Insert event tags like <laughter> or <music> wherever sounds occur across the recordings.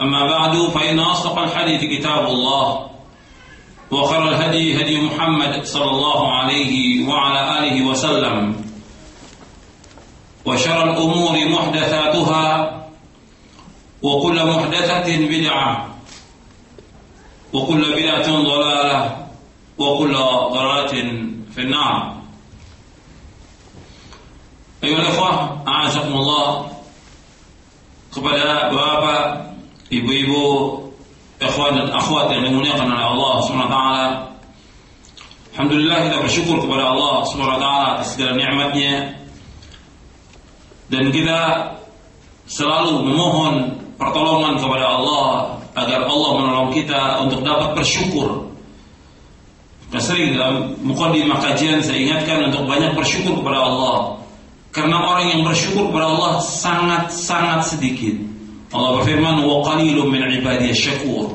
أما بعد فإن أصدق الحديث كتاب الله وخير الهدي هدي محمد صلى الله عليه وعلى آله وسلم وشر الأمور محدثاتها وكل محدثة بدعة وكل بدعة ضلالة وكل ضلالة في النار. أيها الأخوة أعزكم الله kepada bapak, ibu-ibu, ikhwan dan akhwat yang dimuliakan oleh Allah Subhanahu wa. Alhamdulillah kita bersyukur kepada Allah Subhanahu wa atas segala nikmatnya dan kita selalu memohon pertolongan kepada Allah agar Allah menolong kita untuk dapat bersyukur. Kita sering dalam mukadimah kajian saya ingatkan untuk banyak bersyukur kepada Allah. Karena orang yang bersyukur kepada Allah sangat-sangat sedikit. Allah berfirman, "Wa qalilun min ibadiy syakur."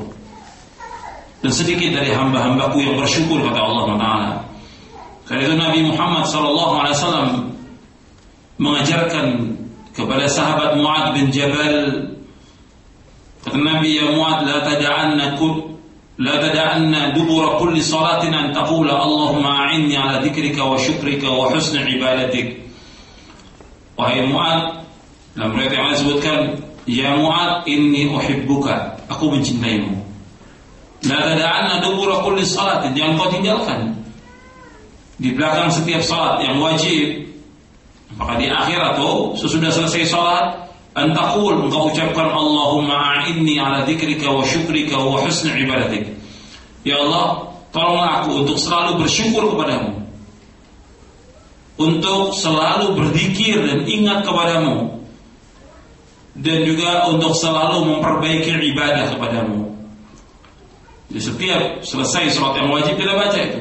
Dan sedikit dari hamba-hambaku yang bersyukur kata Allah Taala. Karena itu Nabi Muhammad sallallahu alaihi wasallam mengajarkan kepada sahabat Muad bin Jabal kata Nabi ya Muad la tada'anna kul la tada'anna dubura kulli salatin an taqula Allahumma a'inni ala dhikrika wa syukrika wa husni ibadatik Wahai Mu'ad Dalam riwayat yang disebutkan Ya Mu'ad inni uhibbuka. Aku mencintaimu. La tada'anna dubura kulli salat Jangan kau tinggalkan Di belakang setiap salat yang wajib Maka di akhir atau sesudah selesai salat Antakul engkau ucapkan Allahumma a'inni ala dhikrika wa syukrika wa husni ibadatik. Ya Allah Tolonglah aku untuk selalu bersyukur kepadamu. Untuk selalu berzikir dan ingat kepadamu dan juga untuk selalu memperbaiki ibadah kepadamu. Di setiap selesai sholat yang wajib kita baca itu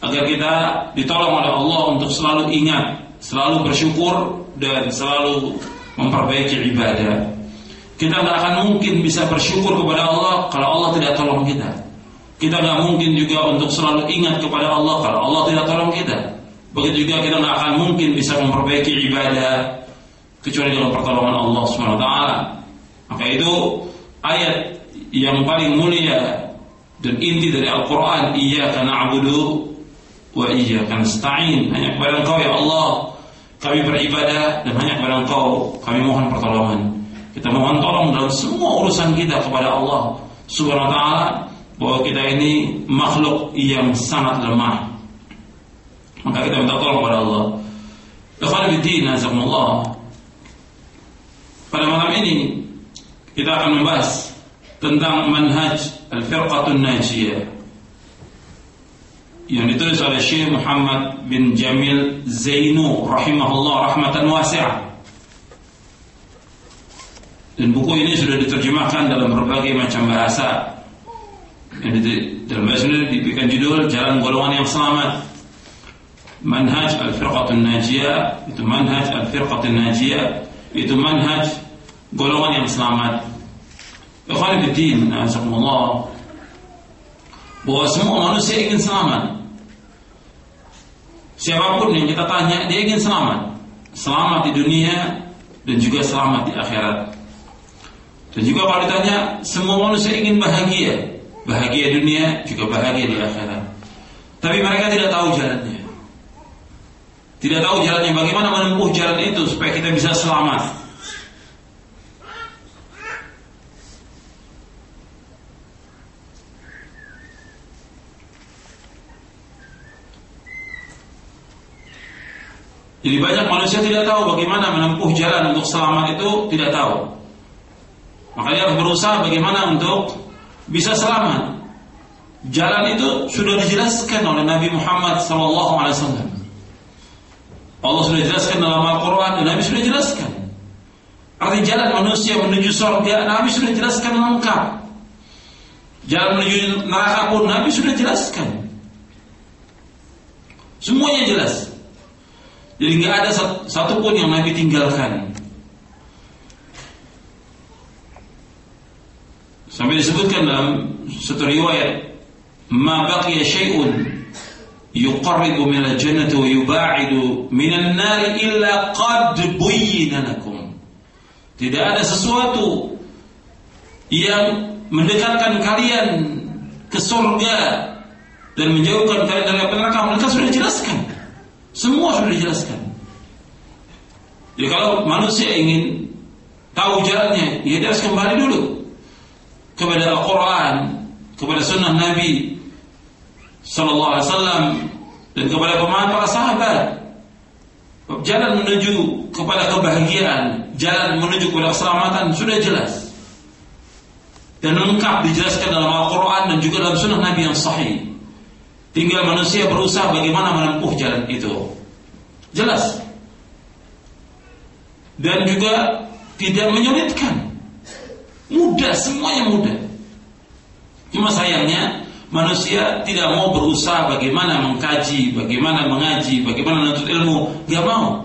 agar kita ditolong oleh Allah untuk selalu ingat, selalu bersyukur dan selalu memperbaiki ibadah. Kita nggak akan mungkin bisa bersyukur kepada Allah kalau Allah tidak tolong kita. Kita nggak mungkin juga untuk selalu ingat kepada Allah kalau Allah tidak tolong kita. Begitu juga kita nggak akan mungkin bisa memperbaiki ibadah kecuali dengan pertolongan Allah Subhanahu wa taala. Maka itu ayat yang paling mulia dan inti dari Al-Qur'an, iyyaka na'budu wa iyyaka nasta'in. Hanya kepada Engkau ya Allah kami beribadah dan hanya kepada Engkau kami mohon pertolongan. Kita mohon tolong dalam semua urusan kita kepada Allah Subhanahu wa taala bahwa kita ini makhluk yang sangat lemah. Maka kita minta tolong kepada Allah. Ikhwan Bidin, Azakumullah. Pada malam ini kita akan membahas tentang manhaj al-firqatun najiyah yang ditulis oleh Syekh Muhammad bin Jamil Zainu rahimahullah rahmatan wasi'ah. Dan buku ini sudah diterjemahkan dalam berbagai macam bahasa. Yang dalam bahasa ini diberikan judul Jalan Golongan yang Selamat. Manhaj al-firqatun najiyah itu manhaj al-firqatun najiyah itu manhaj golongan yang selamat. Ikhwan fillah, azakumullah. Bahwa semua manusia ingin selamat. Siapa pun yang kita tanya, dia ingin selamat. Selamat di dunia dan juga selamat di akhirat. Dan juga kalau ditanya, semua manusia ingin bahagia. Bahagia dunia, juga bahagia di akhirat. Tapi mereka tidak tahu jalannya. Tidak tahu jalannya bagaimana menempuh jalan itu supaya kita bisa selamat. Jadi banyak manusia tidak tahu bagaimana menempuh jalan untuk selamat itu tidak tahu. Makanya harus berusaha bagaimana untuk bisa selamat. Jalan itu sudah dijelaskan oleh Nabi Muhammad SAW. Allah sudah jelaskan dalam Al-Quran dan Nabi sudah jelaskan. Arti jalan manusia menuju surga Nabi sudah jelaskan lengkap. Jalan menuju neraka pun Nabi sudah jelaskan. Semuanya jelas. Jadi nggak ada satu pun yang Nabi tinggalkan. Sampai disebutkan dalam satu riwayat, "Ma baqiya syai'un yuqarribu min al-jannati wa yuba'idu min an-nar illa qad buyyina lakum." Tidak ada sesuatu yang mendekatkan kalian ke surga dan menjauhkan kalian dari neraka, mereka sudah jelaskan. Semua sudah dijelaskan. Jadi kalau manusia ingin tahu jalannya, ya dia harus kembali dulu kepada Al-Quran, kepada Sunnah Nabi Sallallahu Alaihi Wasallam dan kepada pemahaman para sahabat. Jalan menuju kepada kebahagiaan, jalan menuju kepada keselamatan sudah jelas dan lengkap dijelaskan dalam Al-Quran dan juga dalam Sunnah Nabi yang sahih. Tinggal manusia berusaha bagaimana menempuh jalan itu. Jelas. Dan juga tidak menyulitkan. Mudah, semuanya mudah. Cuma sayangnya manusia tidak mau berusaha bagaimana mengkaji, bagaimana mengaji, bagaimana menuntut ilmu, Gak mau.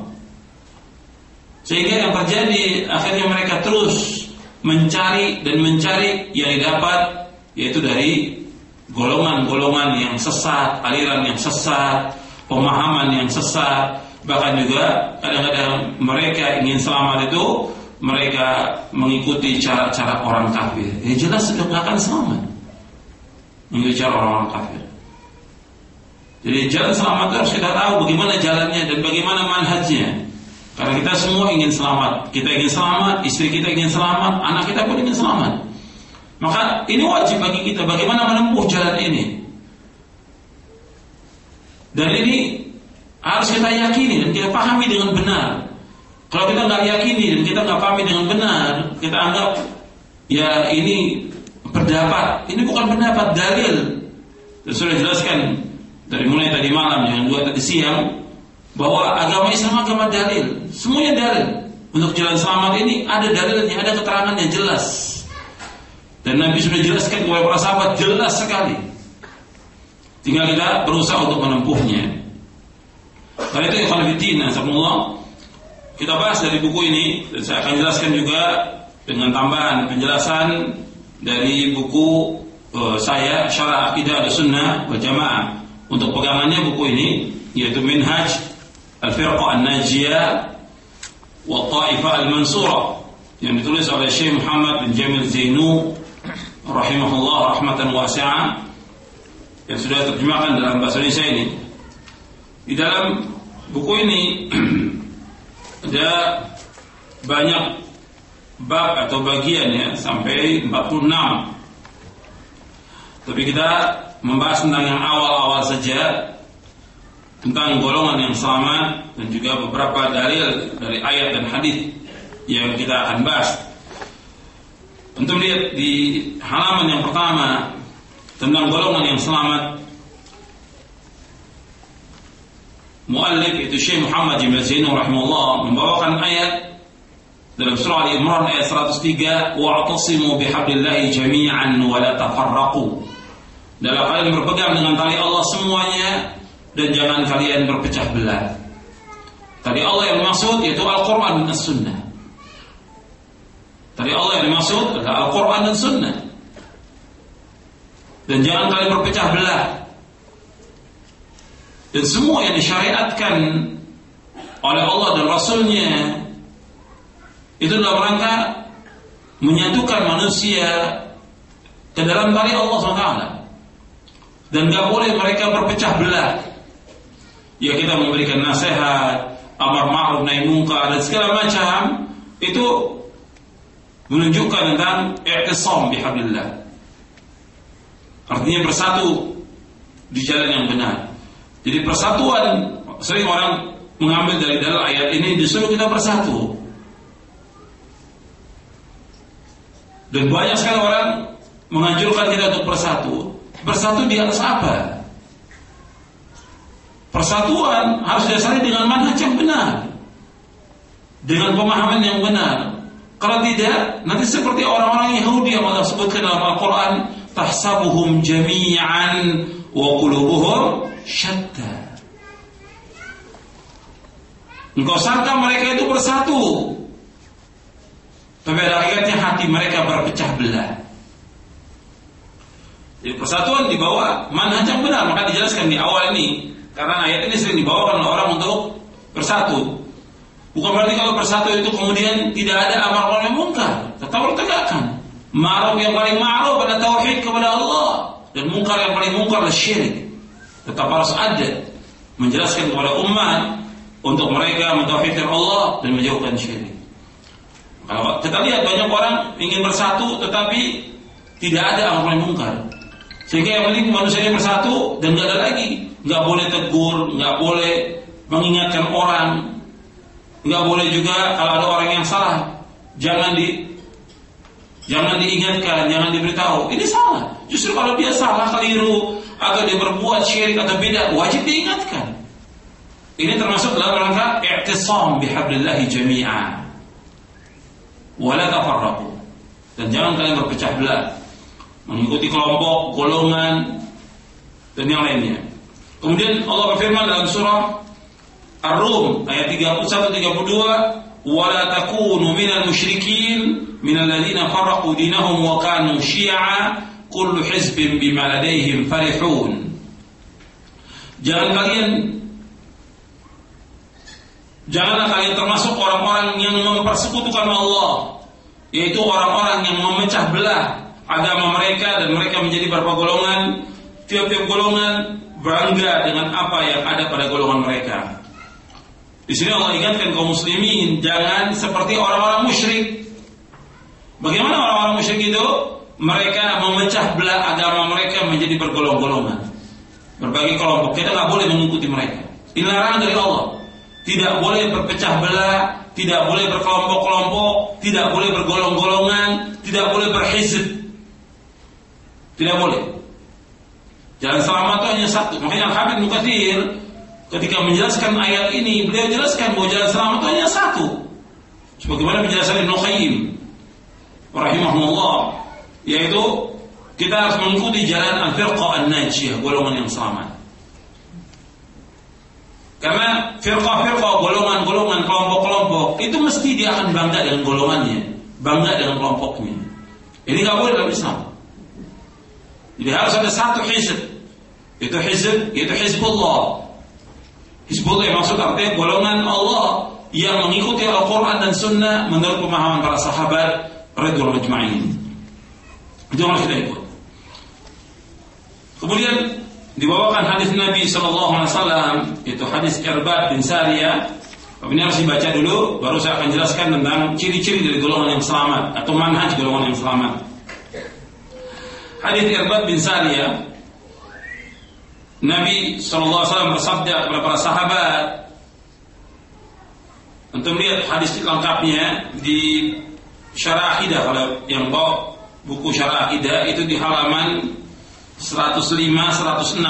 Sehingga yang terjadi akhirnya mereka terus mencari dan mencari yang didapat yaitu dari golongan-golongan yang sesat, aliran yang sesat, pemahaman yang sesat, bahkan juga kadang-kadang mereka ingin selamat itu mereka mengikuti cara-cara orang kafir. Ya jelas nggak akan selamat. Cara orang-orang kafir. Jadi jalan selamat harus kita tahu bagaimana jalannya dan bagaimana manhajnya. Karena kita semua ingin selamat. Kita ingin selamat, istri kita ingin selamat, anak kita pun ingin selamat. Maka ini wajib bagi kita bagaimana menempuh jalan ini. Dan ini harus kita yakini dan kita pahami dengan benar. Kalau kita nggak yakini dan kita nggak pahami dengan benar, kita anggap ya ini pendapat. Ini bukan pendapat dalil. Sudah jelaskan dari mulai tadi malam yang dua tadi siang bahwa agama Islam agama dalil. Semuanya dalil. Untuk jalan selamat ini ada dalilnya, ada keterangannya jelas. Dan Nabi sudah jelaskan kepada para sahabat jelas sekali. Tinggal kita berusaha untuk menempuhnya. Karena itu ikhwan fillah, kita bahas dari buku ini dan saya akan jelaskan juga dengan tambahan penjelasan dari buku uh, saya Syarah Aqidah Sunnah wal Jamaah. Untuk pegangannya buku ini yaitu Minhaj Al-Firqah An-Najiyah wa Ta'ifah Al-Mansurah yang ditulis oleh Syekh Muhammad bin Jamil Zainu rahimahullah rahmatan wasi'ah yang sudah terjemahkan dalam bahasa Indonesia ini. Di dalam buku ini <clears throat> ada banyak bab atau bagian ya sampai 46. Tapi kita membahas tentang yang awal-awal saja tentang golongan yang selamat dan juga beberapa dalil dari ayat dan hadis yang kita akan bahas. Untuk lihat di halaman yang pertama tentang golongan yang selamat. Muallif itu Syekh Muhammad bin Zainul rahimahullah membawakan ayat dalam surah Al Imran ayat 103 wa'tasimu bihablillahi jami'an wa la tafarraqu. Dalam kalian berpegang dengan tali Allah semuanya dan jangan kalian berpecah belah. Tali Allah yang maksud yaitu Al-Qur'an dan As-Sunnah. Tadi Allah yang dimaksud adalah Al-Quran dan Sunnah. Dan jangan kalian berpecah belah. Dan semua yang disyariatkan oleh Allah dan Rasulnya itu dalam rangka menyatukan manusia ke dalam tali Allah SWT dan gak boleh mereka berpecah belah. Ya kita memberikan nasihat amar ma'ruf nahi munkar dan segala macam. Itu menunjukkan tentang i'tisam bihablillah. Artinya bersatu di jalan yang benar. Jadi persatuan sering orang mengambil dari dalam ayat ini disuruh kita bersatu dan banyak sekali orang menganjurkan kita untuk bersatu bersatu di atas apa Persatuan harus didasari dengan manhaj yang benar. Dengan pemahaman yang benar. Kalau tidak, nanti seperti orang-orang Yahudi yang Allah sebutkan dalam Al-Quran, tahsabuhum jami'an wa qulubuhum syatta. Engkau sangka mereka itu bersatu. Tapi ada hakikatnya hati mereka berpecah belah. Jadi persatuan dibawa manhaj yang benar, maka dijelaskan di awal ini karena ayat ini sering dibawakan oleh orang untuk bersatu. Bukan berarti kalau bersatu itu kemudian tidak ada amar ma'ruf munkar, tetap harus tegakkan. Ma'ruf yang paling ma'ruf pada tauhid kepada Allah dan munkar yang paling munkar adalah syirik. Tetap harus ada menjelaskan kepada umat untuk mereka mentauhidkan Allah dan menjauhkan syirik. Kalau kita lihat banyak orang ingin bersatu tetapi tidak ada amar munkar. Sehingga yang penting manusia bersatu dan tidak ada lagi nggak boleh tegur, nggak boleh mengingatkan orang, nggak boleh juga kalau ada orang yang salah, jangan di jangan diingatkan, jangan diberitahu. Ini salah. Justru kalau dia salah, keliru, atau dia berbuat syirik atau beda, wajib diingatkan. Ini termasuk dalam rangka i'tisam bihablillahi jami'a. Wala tafarraqu. Dan jangan kalian berpecah belah. Mengikuti kelompok, golongan, dan yang lainnya. Kemudian Allah berfirman dalam surah Ar-Rum ayat 31 32 wala takunu minal musyrikin minal ladzina farraqu dinahum wa kanu syi'a kullu hizbin bima ladaihim farihun Jangan kalian Janganlah kalian termasuk orang-orang yang mempersekutukan Allah Yaitu orang-orang yang memecah belah agama mereka Dan mereka menjadi beberapa golongan Tiap-tiap golongan bangga dengan apa yang ada pada golongan mereka. Di sini Allah ingatkan kaum muslimin jangan seperti orang-orang musyrik. Bagaimana orang-orang musyrik itu? Mereka memecah belah agama mereka menjadi bergolong-golongan. Berbagai kelompok. Kita nggak boleh mengikuti mereka. Ini larangan dari Allah. Tidak boleh berpecah belah, tidak boleh berkelompok-kelompok, tidak boleh bergolong-golongan, tidak boleh berhizb. Tidak boleh. Jalan selamat itu hanya satu. Makanya Al-Habib Nukathir ketika menjelaskan ayat ini, beliau jelaskan bahwa jalan selamat itu hanya satu. Sebagaimana penjelasan Ibnu Qayyim rahimahullah, yaitu kita harus mengikuti jalan al-firqah an-najiyah, golongan yang selamat. Karena firqah-firqah, golongan-golongan, kelompok-kelompok itu mesti dia akan bangga dengan golongannya, bangga dengan kelompoknya. Ini nggak boleh dalam Islam. Jadi harus ada satu hizb. Itu hizb, itu hizbullah. Hizbullah yang maksud artinya golongan Allah yang mengikuti Al-Quran dan Sunnah menurut pemahaman para sahabat Ridwan Majma'in. Harus kita ikut. Kemudian dibawakan hadis Nabi Shallallahu Alaihi Wasallam itu hadis Irbad bin Sariyah. Ini harus dibaca dulu, baru saya akan jelaskan tentang ciri-ciri dari golongan yang selamat atau manhaj golongan yang selamat. Hadis Irbad bin Sariyah Nabi SAW bersabda kepada para sahabat Untuk melihat hadis lengkapnya Di Syarah Akidah Kalau yang bawa buku Syarah Akidah Itu di halaman 105-106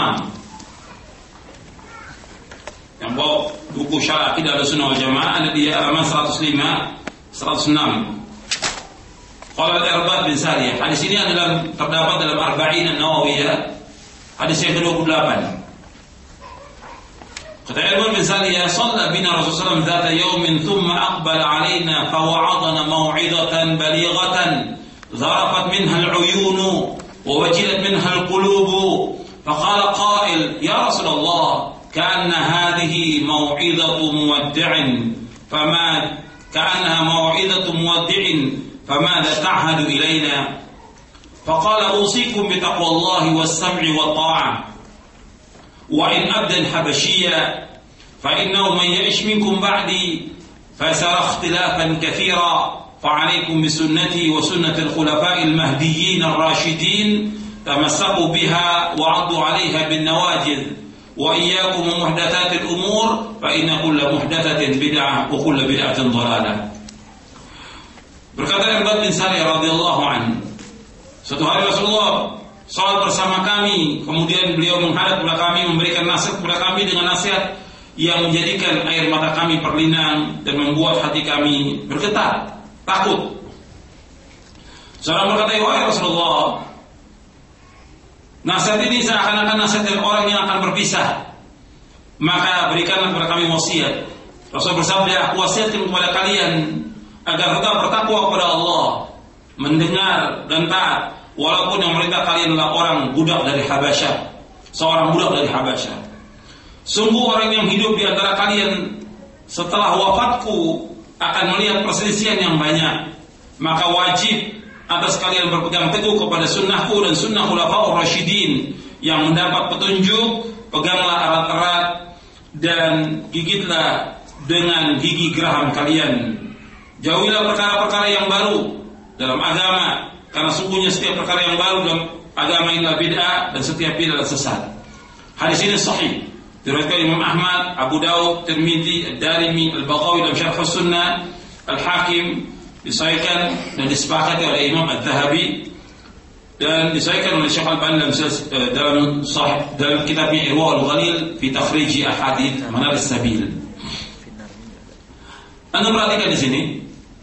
Yang bawa buku Syarah Akidah Sunnah wal Jamaah Ada di halaman 105-106 Qala al-Irbad bin Sariyah. Hadis ini adalah terdapat dalam Arba'in an-Nawawiyah. Hadis yang ke-28. Kata Irbad bin Sariyah, "Shalla bina Rasulullah SAW dzata yawmin thumma aqbala alaina fa wa'adana maw'idatan balighatan zarafat minha al-'uyun wajilat minha al-qulub." فقال قائل يا رسول الله كأن هذه موعظة مودع فما كأنها موعظة مودع فماذا تعهد إلينا فقال أوصيكم بتقوى الله والسمع والطاعة وإن أبدا حبشيا فإنه من يعش منكم بعدي فسيرى اختلافا كثيرا فعليكم بسنتي وسنة الخلفاء المهديين الراشدين تمسكوا بها وعضوا عليها بالنواجذ وإياكم ومحدثات الأمور فإن كل محدثة بدعة وكل بدعة ضلالة Berkata Irbad bin Sari radhiyallahu an, suatu hari Rasulullah salat bersama kami, kemudian beliau menghadap kepada kami memberikan nasihat kepada kami dengan nasihat yang menjadikan air mata kami perlinang dan membuat hati kami bergetar, takut. Seorang berkata, "Wahai Rasulullah, nasihat ini seakan-akan nasihat dari orang yang akan berpisah. Maka berikanlah kepada kami wasiat." Rasul bersabda, "Aku wasiatkan kepada kalian agar tetap bertakwa kepada Allah, mendengar dan taat, walaupun yang merintah kalian adalah orang budak dari Habasyah, seorang budak dari Habasyah." Sungguh orang yang hidup di antara kalian setelah wafatku akan melihat perselisihan yang banyak. Maka wajib atas kalian berpegang teguh kepada sunnahku dan sunnah khulafaur rasyidin yang mendapat petunjuk, peganglah erat-erat dan gigitlah dengan gigi geraham kalian. Jauhilah perkara-perkara yang baru dalam agama karena sungguhnya setiap perkara yang baru dalam agama adalah bid'ah dan setiap bid'ah sesat. Hadis ini sahih diriwayatkan Imam Ahmad, Abu Daud, Tirmidzi, Ad-Darimi, Al-Baghawi dalam Syarh Sunnah, Al-Hakim disahihkan dan disepakati oleh Imam Ad-Dhahabi dan disahihkan oleh Syekh Al-Albani dalam dalam sahih dalam kitabnya Irwa Al-Ghalil fi takhrij ahadits Manar Sabil. Anda perhatikan di sini,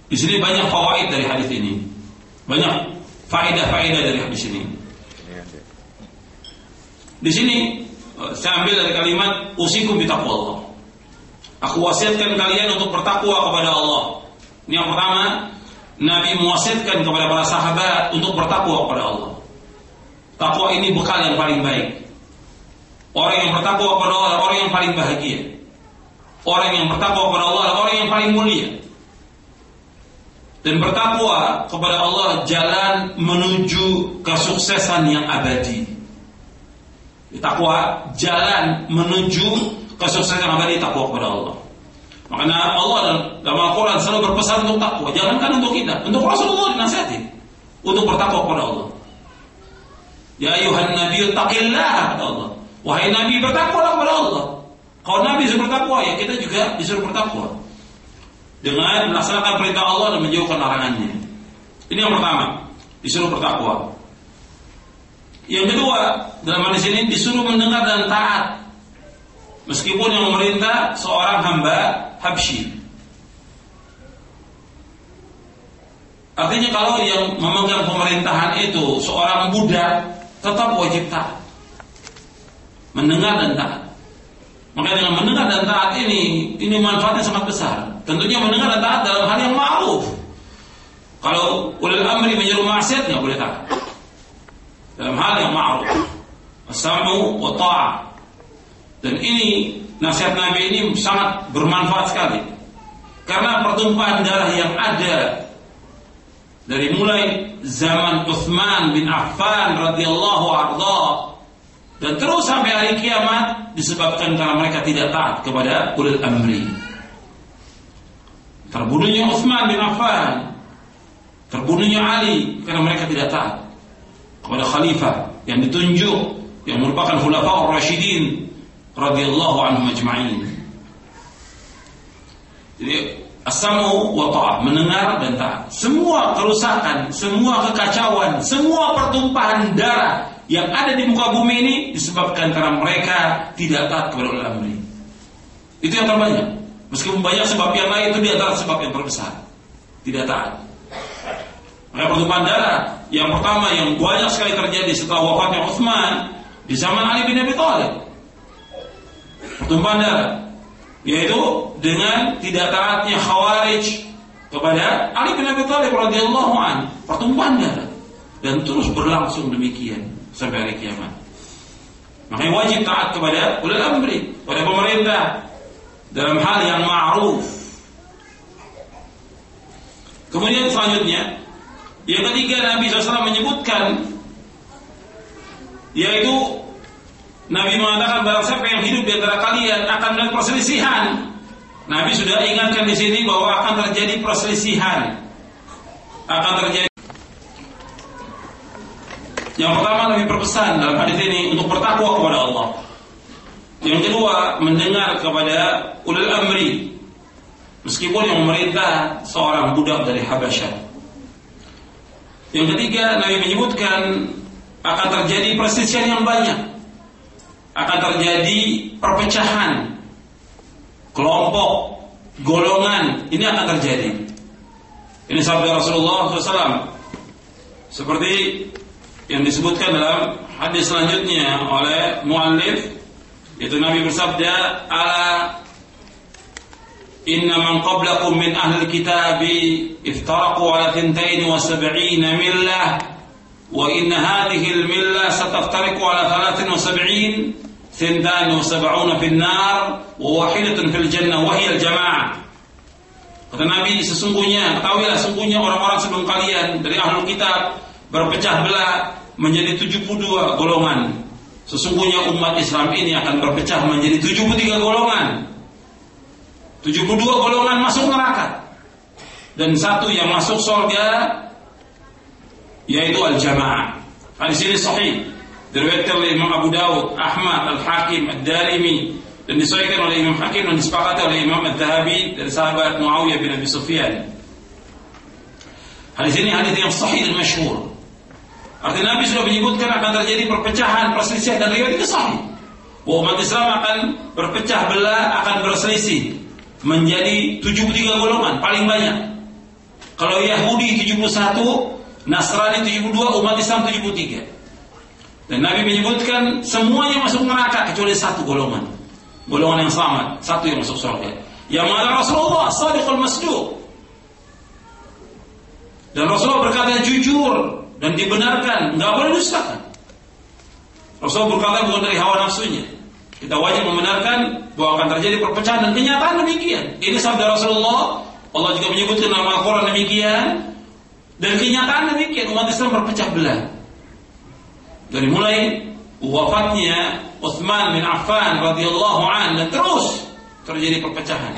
di sini banyak fawaid dari hadis ini. Banyak faedah-faedah dari hadis ini. Di sini saya ambil dari kalimat usikum bitaqwallah. Aku wasiatkan kalian untuk bertakwa kepada Allah. Ini yang pertama, Nabi mewasiatkan kepada para sahabat untuk bertakwa kepada Allah. Takwa ini bekal yang paling baik. Orang yang bertakwa kepada Allah orang yang paling bahagia. Orang yang bertakwa kepada Allah orang yang paling mulia. Dan bertakwa kepada Allah jalan menuju kesuksesan yang abadi. Takwa jalan menuju kesuksesan abadi takwa kepada Allah. Makanya Allah dalam Al-Quran selalu berpesan untuk takwa. Jangankan untuk kita, untuk Rasulullah dinasihati untuk bertakwa kepada Allah. Ya ayuhan Nabi taqillah kata Allah. Wahai Nabi bertakwalah kepada Allah. Kalau Nabi disuruh bertakwa ya kita juga disuruh bertakwa. Dengan melaksanakan perintah Allah dan menjauhkan larangannya. Ini yang pertama, disuruh bertakwa. Yang kedua, dalam hadis ini disuruh mendengar dan taat. Meskipun yang memerintah seorang hamba Habsyi. Artinya kalau yang memegang pemerintahan itu seorang budak tetap wajib taat. Mendengar dan taat. Maka dengan mendengar dan taat ini, ini manfaatnya sangat besar. Tentunya mendengar dan taat dalam hal yang ma'ruf. Kalau ulil amri menyeru maksiat nggak boleh taat. Dalam hal yang ma'ruf. As-sam'u wa ta'ah. Dan ini nasihat Nabi ini sangat bermanfaat sekali. Karena pertumpahan darah yang ada dari mulai zaman Uthman bin Affan radhiyallahu arda dan terus sampai hari kiamat disebabkan karena mereka tidak taat kepada ulil amri. Terbunuhnya Uthman bin Affan, terbunuhnya Ali karena mereka tidak taat kepada khalifah yang ditunjuk yang merupakan khulafaur rasyidin radhiyallahu anhum ajma'in. Jadi asamu wa ta'ah, mendengar dan taat. Semua kerusakan, semua kekacauan, semua pertumpahan darah yang ada di muka bumi ini disebabkan karena mereka tidak taat kepada ulama ini. Itu yang terbanyak. Meskipun banyak sebab yang lain itu di antara sebab yang terbesar. Tidak taat. Maka pertumpahan darah yang pertama yang banyak sekali terjadi setelah wafatnya Utsman di zaman Ali bin Abi Thalib. Pertumpahan darah yaitu dengan tidak taatnya Khawarij kepada Ali bin Abi Thalib radhiyallahu an pertumpahan darah dan terus berlangsung demikian sampai hari kiamat. Makanya wajib taat kepada ulil amri, kepada pemerintah dalam hal yang ma'ruf. Kemudian selanjutnya, yang ketiga Nabi SAW menyebutkan yaitu Nabi mengatakan barang siapa yang hidup di antara kalian akan melihat perselisihan. Nabi sudah ingatkan di sini bahwa akan terjadi perselisihan. Akan terjadi yang pertama Nabi berpesan dalam hadis ini untuk bertakwa kepada Allah. Yang kedua, mendengar kepada ulil amri. Meskipun yang memerintah seorang budak dari Habasyah. Yang ketiga, Nabi menyebutkan akan terjadi perselisihan yang banyak. Akan terjadi perpecahan. Kelompok, golongan, ini akan terjadi. Ini sabda Rasulullah SAW. Seperti yang disebutkan dalam hadis selanjutnya oleh muallif itu Nabi bersabda ala inna man qablakum min ahli kitab iftaraqu ala 72 millah wa inna hadhihi al millah sataftariqu ala 73 ثنتان وسبعون في النار وواحدة في الجنة وهي الجماعة Kata Nabi, sesungguhnya, ketahuilah sesungguhnya orang-orang sebelum kalian dari ahlul kitab berpecah belah menjadi 72 golongan. Sesungguhnya umat Islam ini akan berpecah menjadi 73 golongan. 72 golongan masuk neraka. Dan satu yang masuk surga yaitu al-jamaah. Hadis ini sahih. Diriwayatkan oleh Imam Abu Dawud, Ahmad, Al-Hakim, Ad-Darimi dan disahihkan oleh Imam Hakim dan disepakati oleh Imam Ad-Dhahabi dari sahabat Muawiyah bin Abi Sufyan. Hadis ini hadis yang sahih dan masyhur. Artinya Nabi sudah menyebutkan akan terjadi perpecahan, perselisihan dan riwayat itu sahih. Bahwa umat Islam akan berpecah belah, akan berselisih menjadi 73 golongan paling banyak. Kalau Yahudi 71, Nasrani 72, umat Islam 73. Dan Nabi menyebutkan semuanya masuk neraka kecuali satu golongan. Golongan yang selamat, satu yang masuk surga. Yang mana Rasulullah Sadiqul Masduq. Dan Rasulullah berkata jujur, dan dibenarkan, nggak boleh dustakan. Rasul berkata bukan dari hawa nafsunya. Kita wajib membenarkan bahwa akan terjadi perpecahan dan kenyataan demikian. Ini sabda Rasulullah. Allah juga menyebutkan dalam Al-Quran demikian. Dan kenyataan demikian umat Islam berpecah belah. Dari mulai wafatnya Utsman bin Affan radhiyallahu an dan terus terjadi perpecahan.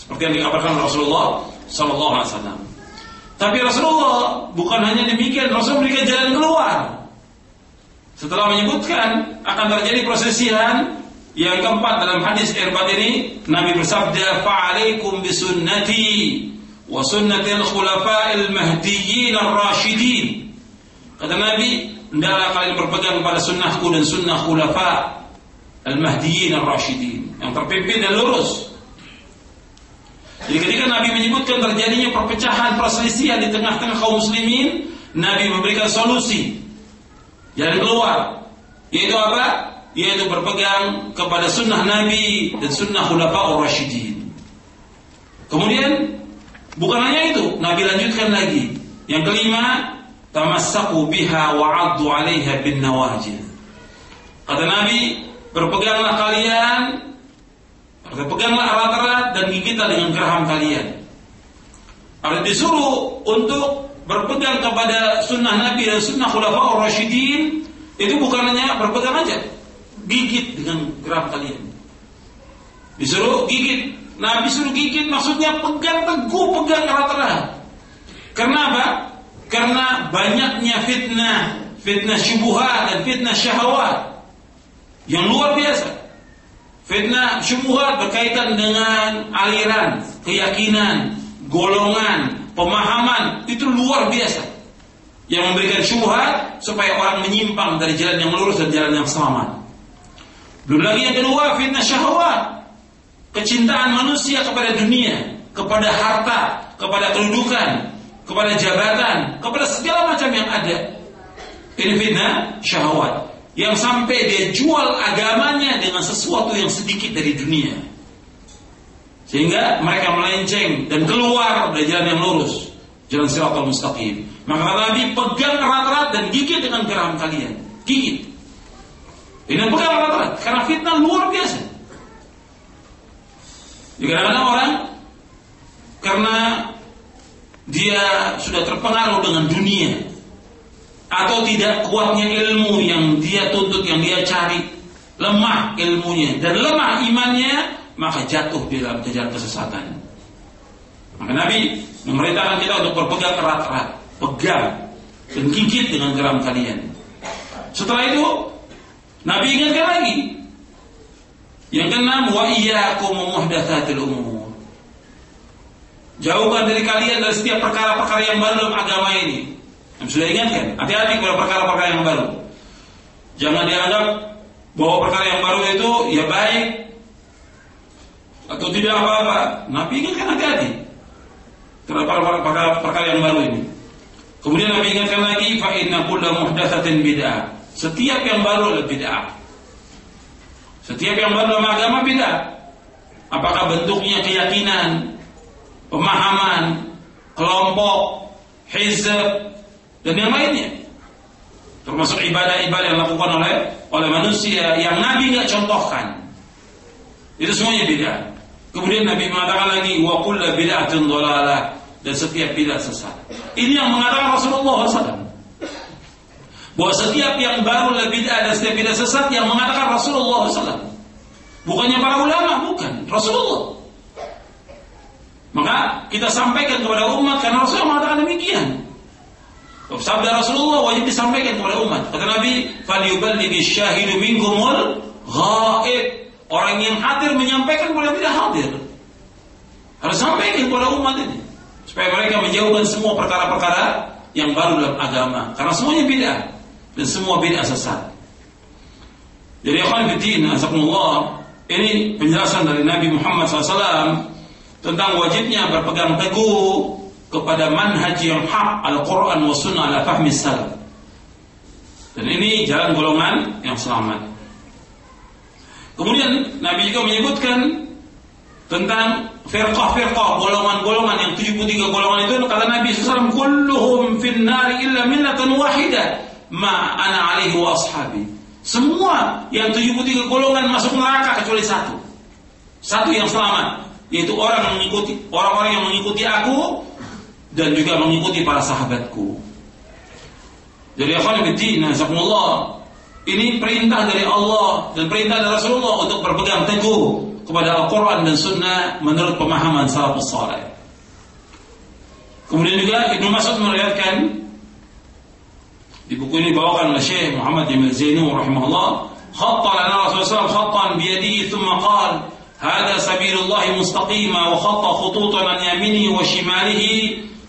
Seperti yang dikabarkan Rasulullah sallallahu alaihi wasallam. Tapi Rasulullah bukan hanya demikian, Rasul memberikan jalan keluar. Setelah menyebutkan akan terjadi prosesian yang keempat dalam hadis erbat ini, Nabi bersabda, "Fa'alaikum bisunnati wa sunnatil khulafa'il mahdiyyin ar-rasyidin." Kata Nabi, hendaklah kalian berpegang pada sunnahku dan sunnah khulafa al-mahdiyyin ar-rasyidin, yang terpimpin dan lurus. Jadi ketika Nabi menyebutkan terjadinya perpecahan, perselisihan di tengah-tengah kaum muslimin, Nabi memberikan solusi. Jalan keluar. Yaitu apa? Yaitu berpegang kepada sunnah Nabi dan sunnah khulafa rasyidin. Kemudian bukan hanya itu, Nabi lanjutkan lagi. Yang kelima, tamassaku biha wa 'addu 'alaiha bin nawajid. Kata Nabi, berpeganglah kalian Artinya peganglah erat-erat dan gigitlah dengan geraham kalian. Artinya disuruh untuk berpegang kepada sunnah Nabi dan sunnah khulafaur rasyidin itu bukan hanya berpegang aja, gigit dengan geraham kalian. Disuruh gigit, Nabi suruh gigit maksudnya pegang teguh, pegang erat-erat. Karena apa? Karena banyaknya fitnah, fitnah syubuhat dan fitnah syahwat yang luar biasa. Fitnah syubhat berkaitan dengan aliran, keyakinan, golongan, pemahaman itu luar biasa. Yang memberikan syubhat supaya orang menyimpang dari jalan yang lurus dan jalan yang selamat. Belum lagi yang kedua fitnah syahwat. Kecintaan manusia kepada dunia, kepada harta, kepada kedudukan, kepada jabatan, kepada segala macam yang ada. Ini fitnah syahwat yang sampai dia jual agamanya dengan sesuatu yang sedikit dari dunia. Sehingga mereka melenceng dan keluar dari jalan yang lurus, jalan siratal mustaqim. Maka Nabi pegang erat-erat dan gigit dengan geram kalian. Gigit. Ini pegang rata-rata karena fitnah luar biasa. Kadang-kadang orang karena dia sudah terpengaruh dengan dunia atau tidak kuatnya ilmu yang dia tuntut, yang dia cari, lemah ilmunya dan lemah imannya, maka jatuh di dalam jajaran kesesatan. Maka Nabi memerintahkan kita untuk berpegang erat-erat, pegang dan gigit dengan geram kalian. Setelah itu, Nabi ingatkan lagi. Yang keenam, wa iyyakum muhdatsatil umur. Jauhkan dari kalian dari setiap perkara-perkara yang baru dalam agama ini. Yang sudah ingatkan, hati-hati kepada perkara-perkara yang baru. Jangan dianggap bahwa perkara yang baru itu ya baik atau tidak apa-apa. Nabi ingatkan hati-hati terhadap perkara-perkara yang baru ini. Kemudian Nabi ingatkan lagi fa inna kullu muhdatsatin bid'ah. Setiap yang baru adalah bid'ah. Setiap yang baru dalam agama bid'ah. Apakah bentuknya keyakinan, pemahaman, kelompok, hizb dan yang lainnya. Termasuk ibadah-ibadah yang dilakukan oleh oleh manusia yang Nabi nggak contohkan. Itu semuanya beda. Kemudian Nabi mengatakan lagi wa kullu bid'atin dhalalah dan setiap bid'ah sesat. Ini yang mengatakan Rasulullah SAW. Bahwa setiap yang baru bid'ah dan setiap bid'ah sesat yang mengatakan Rasulullah SAW. Bukannya para ulama, bukan. Rasulullah. Maka kita sampaikan kepada umat karena Rasulullah mengatakan demikian. Sabda Rasulullah wajib disampaikan kepada umat. Kata Nabi, "Falyuballighi syahidu minkumul ghaib." Orang yang hadir menyampaikan kepada tidak hadir. Harus sampaikan kepada umat ini supaya mereka menjauhkan semua perkara-perkara yang baru dalam agama karena semuanya beda dan semua beda sesat. Jadi akhwan fillah, azakumullah, ini penjelasan dari Nabi Muhammad SAW tentang wajibnya berpegang teguh kepada manhaj yang hak Al-Quran wa sunnah ala fahmi salaf. Dan ini jalan golongan yang selamat. Kemudian Nabi juga menyebutkan tentang firqah-firqah, golongan-golongan yang 73 golongan itu kata Nabi SAW kulluhum fin nari illa millatan wahida ma ana alaihi wa ashabi. Semua yang 73 golongan masuk neraka kecuali satu. Satu yang selamat, yaitu orang yang mengikuti orang-orang yang mengikuti aku dan juga mengikuti para sahabatku. Jadi akhwan fillah, nazakumullah. Ini perintah dari Allah dan perintah dari Rasulullah untuk berpegang teguh kepada Al-Quran dan Sunnah menurut pemahaman salafus saleh. Kemudian juga Ibnu Mas'ud meriwayatkan di buku ini dibawakan oleh Syekh Muhammad Jamil Zainu rahimahullah, khatta lana Rasulullah khattan biyadihi thumma qala هذا سبيل الله مستقيما وخط خطوطا عن يمينه وشماله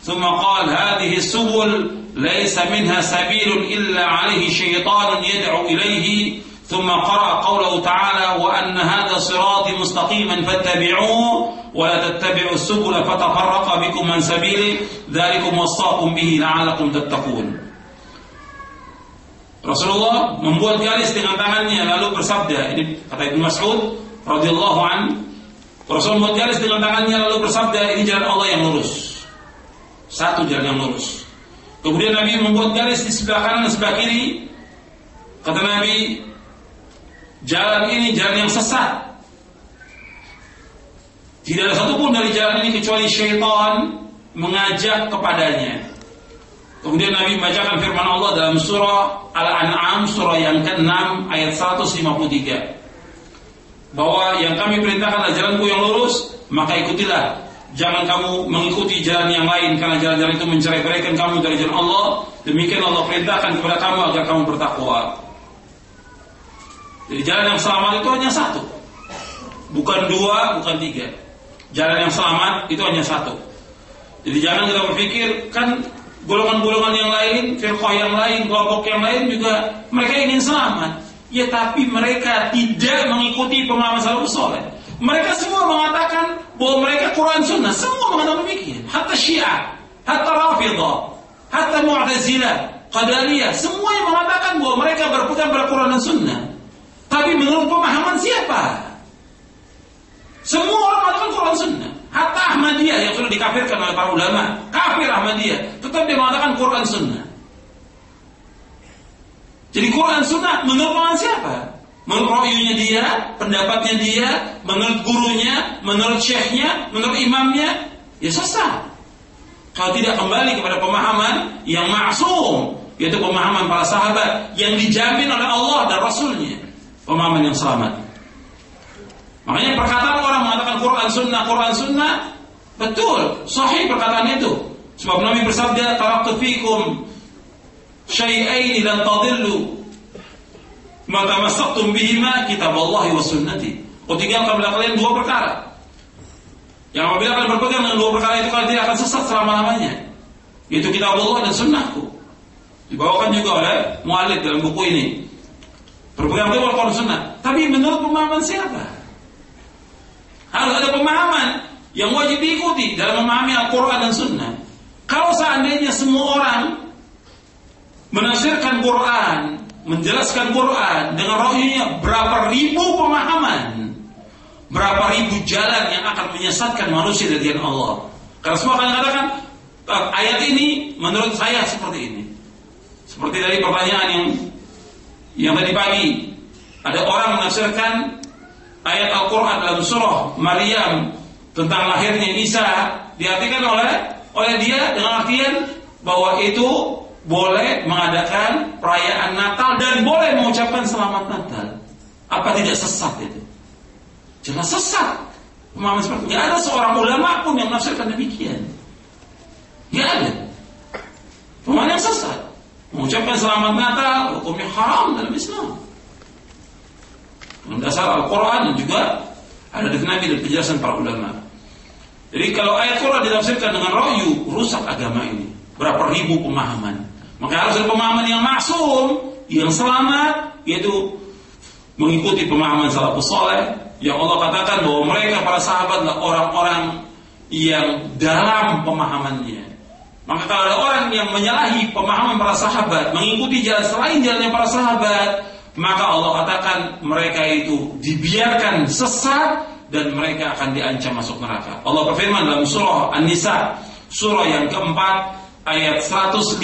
ثم قال هذه السبل ليس منها سبيل إلا عليه شيطان يدعو إليه ثم قرأ قوله تعالى وأن هذا صراطي مستقيما فاتبعوه ولا تتبعوا السبل فتفرق بكم عن سبيله ذلكم وصاكم به لعلكم تتقون Rasulullah membuat garis dengan tangannya lalu bersabda ini kata Ibnu Mas'ud radhiyallahu an Rasul membuat garis dengan tangannya lalu bersabda ini jalan Allah yang lurus satu jalan yang lurus. Kemudian Nabi membuat garis di sebelah kanan dan sebelah kiri. Kata Nabi, jalan ini jalan yang sesat. Tidak ada satupun dari jalan ini kecuali syaitan mengajak kepadanya. Kemudian Nabi membacakan firman Allah dalam surah Al-An'am surah yang ke-6 ayat 153. Bahwa yang kami perintahkan adalah jalanku yang lurus, maka ikutilah Jangan kamu mengikuti jalan yang lain karena jalan-jalan itu mencerai-beraikan kamu dari jalan Allah. Demikian Allah perintahkan kepada kamu agar kamu bertakwa. Jadi jalan yang selamat itu hanya satu. Bukan dua, bukan tiga. Jalan yang selamat itu hanya satu. Jadi jangan kita berpikir kan golongan-golongan yang lain, firqah yang lain, kelompok yang lain juga mereka ingin selamat. Ya tapi mereka tidak mengikuti pemahaman salafus soleh. Mereka semua mengatakan bahwa mereka Quran Sunnah. Semua mengatakan demikian. Hatta Syiah, hatta Rafidah, hatta Mu'tazilah, Qadariyah. Semua yang mengatakan bahwa mereka berpegang pada Quran dan Sunnah. Tapi menurut pemahaman siapa? Semua orang mengatakan Quran Sunnah. Hatta Ahmadiyah yang sudah dikafirkan oleh para ulama. Kafir Ahmadiyah. Tetap dia mengatakan Quran Sunnah. Jadi Quran Sunnah menurut pemahaman siapa? Menurut rohyunya dia, pendapatnya dia, menurut gurunya, menurut syekhnya, menurut imamnya, ya sesat. Kalau tidak kembali kepada pemahaman yang maksum, yaitu pemahaman para sahabat yang dijamin oleh Allah dan Rasulnya, pemahaman yang selamat. Makanya perkataan orang mengatakan Quran Sunnah, Quran Sunnah, betul, sahih perkataan itu. Sebab Nabi bersabda, "Taraktu fikum syai'aini lan tadillu maka masaktum bihima kitab Allah wa sunnati. Kau tinggalkan pada kalian dua perkara. Yang apabila kalian berpegang dengan dua perkara itu kalian tidak akan sesat selama-lamanya. Itu kitab Allah dan sunnahku. Dibawakan juga oleh mualif dalam buku ini. Berpegang teguh Al-Quran Sunnah. Tapi menurut pemahaman siapa? Harus ada pemahaman yang wajib diikuti dalam memahami Al-Quran dan Sunnah. Kalau seandainya semua orang menafsirkan Quran menjelaskan Quran dengan rohnya berapa ribu pemahaman, berapa ribu jalan yang akan menyesatkan manusia dari Allah. Karena semua akan katakan ayat ini menurut saya seperti ini. Seperti dari pertanyaan yang yang tadi pagi ada orang menafsirkan ayat Al-Quran dalam surah Maryam tentang lahirnya Isa diartikan oleh oleh dia dengan artian bahwa itu boleh mengadakan perayaan Natal dan boleh mengucapkan selamat Natal. Apa tidak sesat itu? Jelas sesat. Pemahaman seperti itu. ada seorang ulama pun yang menafsirkan demikian. Tidak ada. Pemahaman yang sesat. Mengucapkan selamat Natal hukumnya haram dalam Islam. Dasar Al-Quran juga ada di Nabi dan penjelasan para ulama. Jadi kalau ayat Quran ditafsirkan dengan royu, rusak agama ini. Berapa ribu pemahaman. Maka harus ada pemahaman yang maksum, yang selamat, yaitu mengikuti pemahaman salafus soleh yang Allah katakan bahwa mereka para sahabat adalah orang-orang yang dalam pemahamannya. Maka kalau ada orang yang menyalahi pemahaman para sahabat, mengikuti jalan selain jalannya para sahabat, maka Allah katakan mereka itu dibiarkan sesat dan mereka akan diancam masuk neraka. Allah berfirman dalam surah An-Nisa, surah yang keempat, ayat 115.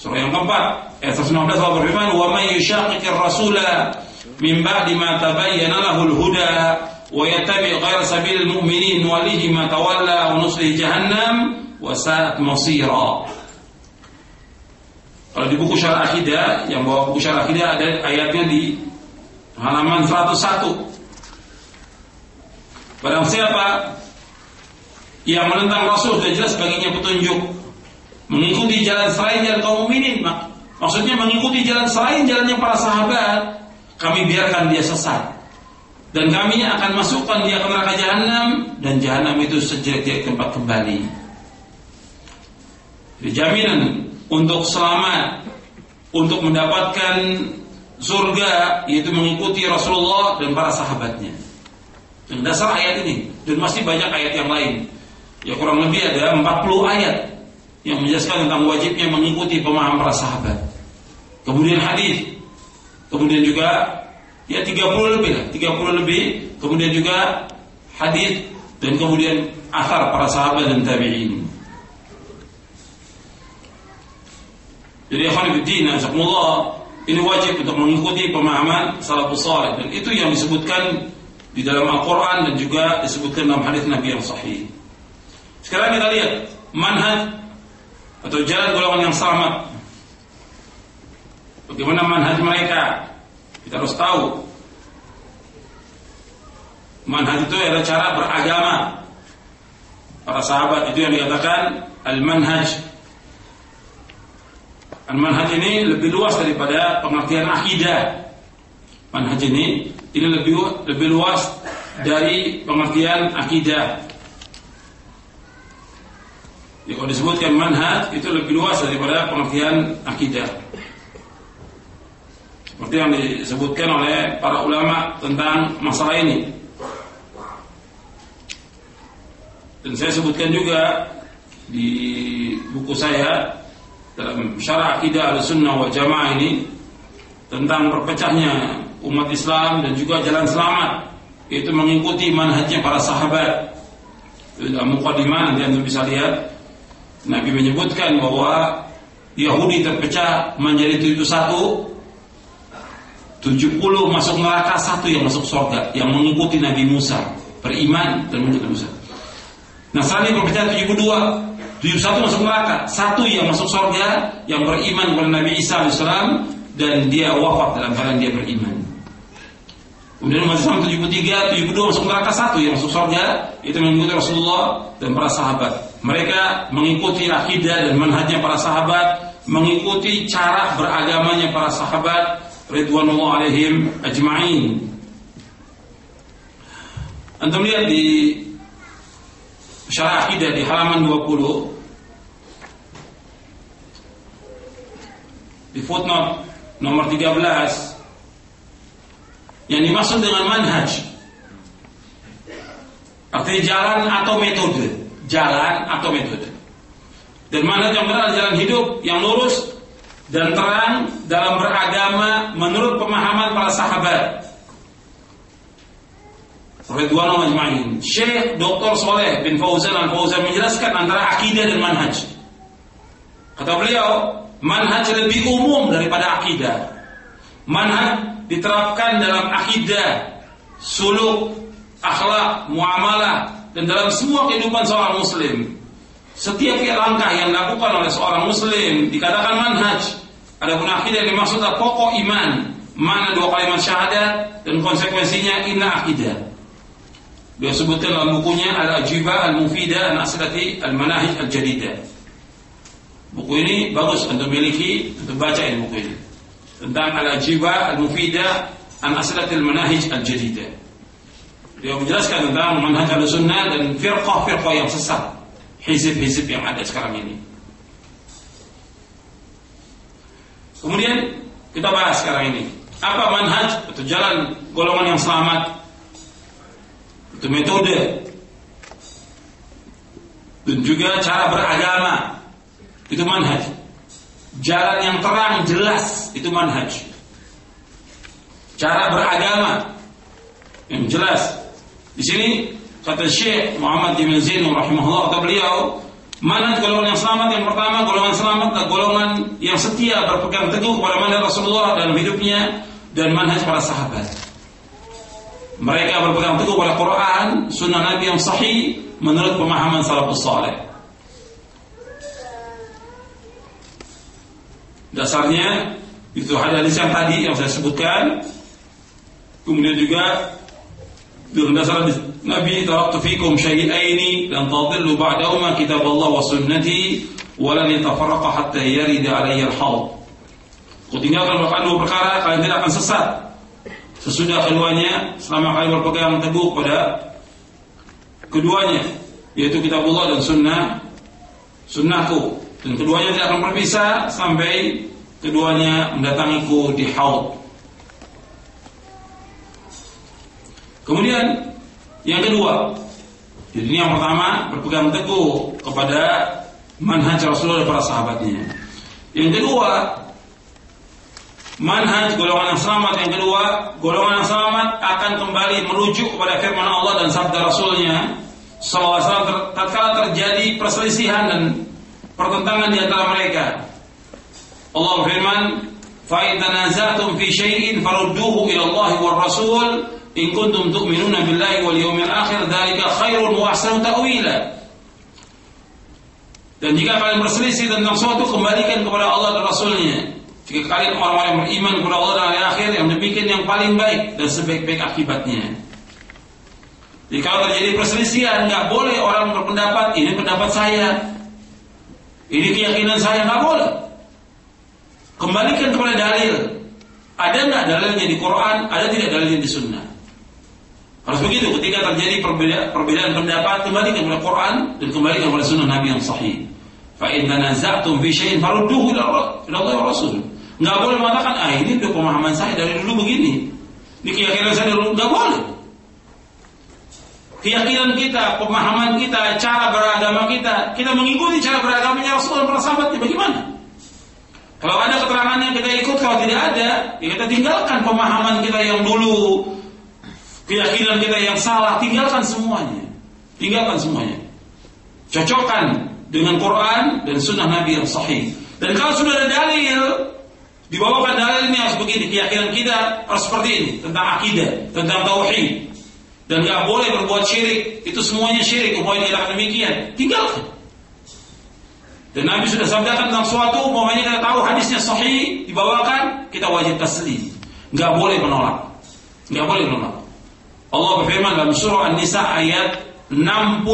Surah yang keempat ayat 115 Allah berfirman wa may yushaqiqir rasula min ba'di ma tabayyana lahul huda wa yattabi' ghayra sabilil mu'minin walihi ma tawalla wa nuslihi jahannam wa sa'at masira. Kalau di buku Syarah Akidah yang bawa buku Syarah Akidah ada ayatnya di halaman 101. Barang siapa yang menentang Rasul sudah jelas baginya petunjuk. Mengikuti jalan selain jalan kaum mukminin maksudnya mengikuti jalan selain jalannya para sahabat kami biarkan dia sesat. Dan kami akan masukkan dia ke neraka jahanam dan jahanam itu sejelek-jelek tempat kembali. Jaminan untuk selamat untuk mendapatkan surga yaitu mengikuti Rasulullah dan para sahabatnya. Dan dasar ayat ini dan masih banyak ayat yang lain Ya kurang lebih ada 40 ayat yang menjelaskan tentang wajibnya mengikuti pemahaman para sahabat. Kemudian hadis. Kemudian juga ya 30 lebih lah, 30 lebih. Kemudian juga hadis dan kemudian asar para sahabat dan tabi'in. Jadi Khalifuddin Azakumullah ini wajib untuk mengikuti pemahaman salafus salih dan itu yang disebutkan di dalam Al-Quran dan juga disebutkan dalam hadis Nabi yang sahih. Sekarang kita lihat manhaj atau jalan golongan yang selamat. Bagaimana manhaj mereka? Kita harus tahu. Manhaj itu adalah cara beragama. Para sahabat itu yang dikatakan al-manhaj. Al-manhaj ini lebih luas daripada pengertian akidah. Manhaj ini ini lebih lebih luas dari pengertian akidah. Ya, kalau disebutkan manhaj itu lebih luas daripada pengertian akidah. Seperti yang disebutkan oleh para ulama tentang masalah ini. Dan saya sebutkan juga di buku saya dalam syarah akidah al-sunnah wal jamaah ini tentang perpecahnya umat Islam dan juga jalan selamat yaitu mengikuti manhajnya para sahabat. Dalam mukadimah nanti anda bisa lihat Nabi menyebutkan bahwa Yahudi terpecah menjadi tujuh satu 70 masuk neraka, satu yang masuk surga, yang mengikuti Nabi Musa, beriman dan mengikuti Musa. Nasrani berpercaya 72, 71 masuk neraka, satu yang masuk surga, yang beriman kepada Nabi Isa AS dan dia wafat dalam keadaan dia beriman. Kemudian Islam 73, 72 masuk neraka satu yang masuk surga itu mengikuti Rasulullah dan para sahabat. Mereka mengikuti akidah dan manhajnya para sahabat, mengikuti cara beragamanya para sahabat ridwanullah alaihim ajma'in. Antum lihat di syarah akidah di halaman 20 di footnote nomor 13 yang dimaksud dengan manhaj artinya jalan atau metode jalan atau metode dan manhaj yang benar jalan hidup yang lurus dan terang dalam beragama menurut pemahaman para sahabat. Ridwan Majma'in. Syekh Dr. Soleh bin Fauzan Al-Fauzan menjelaskan antara akidah dan manhaj. Kata beliau, manhaj lebih umum daripada akidah. Manhaj diterapkan dalam akidah, suluk, akhlak, muamalah, dan dalam semua kehidupan seorang muslim. Setiap langkah yang dilakukan oleh seorang muslim dikatakan manhaj. Adapun akidah yang dimaksud adalah pokok iman, mana dua kalimat syahadat dan konsekuensinya inna akidah. Dia sebutkan dalam bukunya Al-Ajibah Al-Mufidah An-Aslati Al-Manahij Al-Jadidah. Buku ini bagus untuk miliki, untuk baca ini buku ini. Tentang Al-Ajibah Al-Mufidah An-Aslati Al-Manahij Al-Jadidah. Dia menjelaskan tentang manhaj al-sunnah dan firqah-firqah yang sesat. Hizib-hizib yang ada sekarang ini. Kemudian kita bahas sekarang ini. Apa manhaj atau jalan golongan yang selamat? Itu metode. Dan juga cara beragama. Itu manhaj. Jalan yang terang jelas itu manhaj. Cara beragama yang jelas. Di sini kata Syekh Muhammad bin Zain rahimahullah kata beliau Mana golongan yang selamat? Yang pertama, golongan selamat adalah golongan yang setia berpegang teguh kepada manhaj Rasulullah dalam hidupnya dan manhaj para sahabat. Mereka berpegang teguh pada Quran, sunnah Nabi yang sahih menurut pemahaman salafus saleh. Dasarnya itu hadis yang tadi yang saya sebutkan. Kemudian juga taraktu fikum syai'aini lan tadillu ba'dahuma kitab Allah wa sunnati wa lan yatafarraqa hatta yarid alayya al-haud. Kutinggalkan dua perkara kalian tidak akan sesat. Sesudah keduanya selama kalian berpegang teguh pada keduanya yaitu kitab Allah dan sunnah sunnahku. Dan keduanya tidak akan berpisah sampai keduanya mendatangiku di haud Kemudian yang kedua, jadi ini yang pertama berpegang teguh kepada manhaj Rasulullah dan para sahabatnya. Yang kedua, manhaj golongan yang selamat. Yang kedua, golongan yang selamat akan kembali merujuk kepada firman Allah dan sabda Rasulnya. SAW tatkala terjadi perselisihan dan pertentangan di antara mereka. Allah berfirman, "Fa in tanazatum fi syai'in farudduhu ila war Rasul In kuntum tu'minuna billahi wal yawmil akhir dzalika khairun wa ahsanu ta'wila. Dan jika kalian berselisih tentang suatu kembalikan kepada Allah dan Rasulnya. Jika kalian orang-orang yang beriman kepada Allah dan hari akhir yang demikian yang paling baik dan sebaik-baik akibatnya. Kalau terjadi perselisihan nggak boleh orang berpendapat ini pendapat saya, ini keyakinan saya nggak boleh. Kembalikan kepada dalil. Ada nggak dalilnya di Quran? Ada tidak dalilnya di Sunnah? Harus begitu ketika terjadi perbedaan, perbedaan pendapat kembali kepada Quran dan kembali kepada sunnah Nabi yang sahih. Fa in tanaza'tum fi syai'in farudduhu ila Allah wa Rasul. Enggak boleh mengatakan ah ini udah pemahaman saya dari dulu begini. Ini keyakinan saya dulu enggak boleh. Keyakinan kita, pemahaman kita, cara beragama kita, kita mengikuti cara beragamanya Rasul dan para sahabatnya bagaimana? Kalau ada keterangan yang kita ikut, kalau tidak ada, ya kita tinggalkan pemahaman kita yang dulu, keyakinan kita yang salah, tinggalkan semuanya. Tinggalkan semuanya. Cocokkan dengan Quran dan sunnah Nabi yang sahih. Dan kalau sudah ada dalil, Dibawakan dalil ini harus begini, keyakinan kita harus seperti ini tentang akidah, tentang tauhid. Dan nggak boleh berbuat syirik, itu semuanya syirik. Umpamanya tidak demikian, tinggalkan. Dan Nabi sudah sabdakan tentang suatu, umpamanya kita tahu hadisnya sahih, dibawakan, kita wajib taslim. Nggak boleh menolak. Nggak boleh menolak. Allah berfirman dalam surah An-Nisa ayat 69.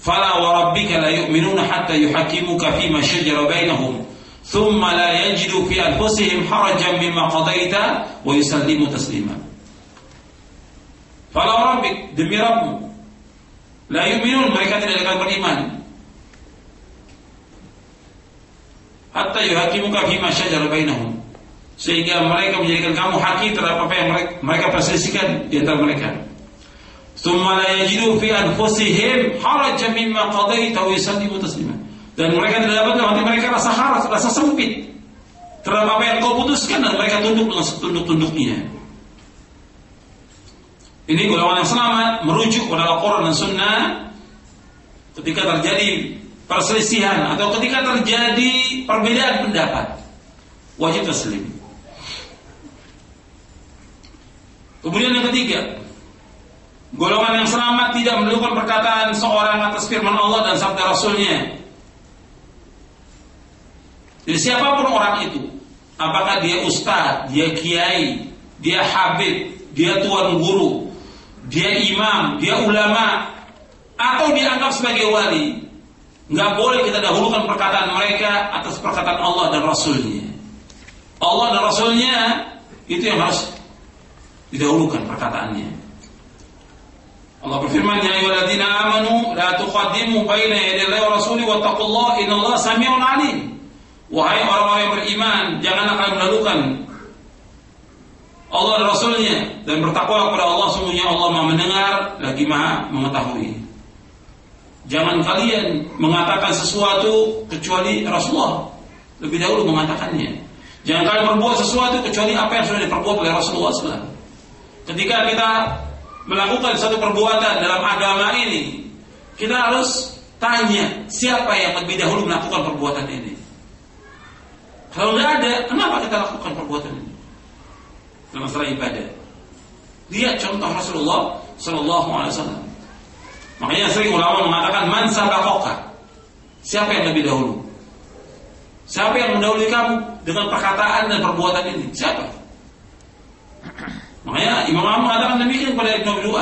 Fala wa rabbika la yu'minuna hatta yuhakimuka fima shajara bainahum ثم لا يجدوا في أنفسهم حرجا مما قضيت ويسلموا تسليما فلا ربك demi Rabbmu la yu'minun mereka tidak akan beriman hatta yuhakimuka fima syajara bainahum sehingga mereka menjadikan kamu haki terhadap apa yang mereka, mereka perselisihkan di antara mereka. Tsumma la yajidu fi anfusihim harajan mimma qadaita wa yusallimu taslima. Dan mereka tidak dapat hati mereka rasa haras, rasa sempit terhadap apa yang kau putuskan dan mereka tunduk dengan setunduk-tunduknya. Ini ulama yang selamat merujuk pada Al-Quran dan Sunnah ketika terjadi perselisihan atau ketika terjadi perbedaan pendapat wajib taslim. Kemudian yang ketiga, golongan yang selamat tidak melakukan perkataan seorang atas firman Allah dan sabda Rasulnya jadi siapa pun orang itu, apakah dia ustaz, dia kiai, dia habib, dia tuan guru, dia imam, dia ulama, atau dianggap sebagai wali, nggak boleh kita dahulukan perkataan mereka atas perkataan Allah dan Rasulnya. Allah dan Rasulnya itu yang harus didahulukan perkataannya. Allah berfirman ya ayyuhalladzina amanu la tuqaddimu baina yaday Allahi wa rasuli wattaqullaha innallaha samii'un 'alim. Wahai orang-orang yang beriman, janganlah kalian melakukan Allah dan Rasulnya dan bertakwa kepada Allah sungguhnya Allah maha mendengar lagi maha mengetahui. Jangan kalian mengatakan sesuatu kecuali Rasulullah lebih dahulu mengatakannya. Jangan kalian berbuat sesuatu kecuali apa yang sudah diperbuat oleh Rasulullah SAW. Ketika kita melakukan satu perbuatan dalam agama ini, kita harus tanya siapa yang lebih dahulu melakukan perbuatan ini. Kalau nggak ada, kenapa kita lakukan perbuatan ini? Dalam masalah ibadah. Lihat contoh Rasulullah Shallallahu Alaihi Wasallam. Makanya sering ulama mengatakan man sabakoka. Siapa yang lebih dahulu? Siapa yang mendahului kamu dengan perkataan dan perbuatan ini? Siapa? Makanya Imam Ahmad mengatakan demikian kepada Ibnu Abdul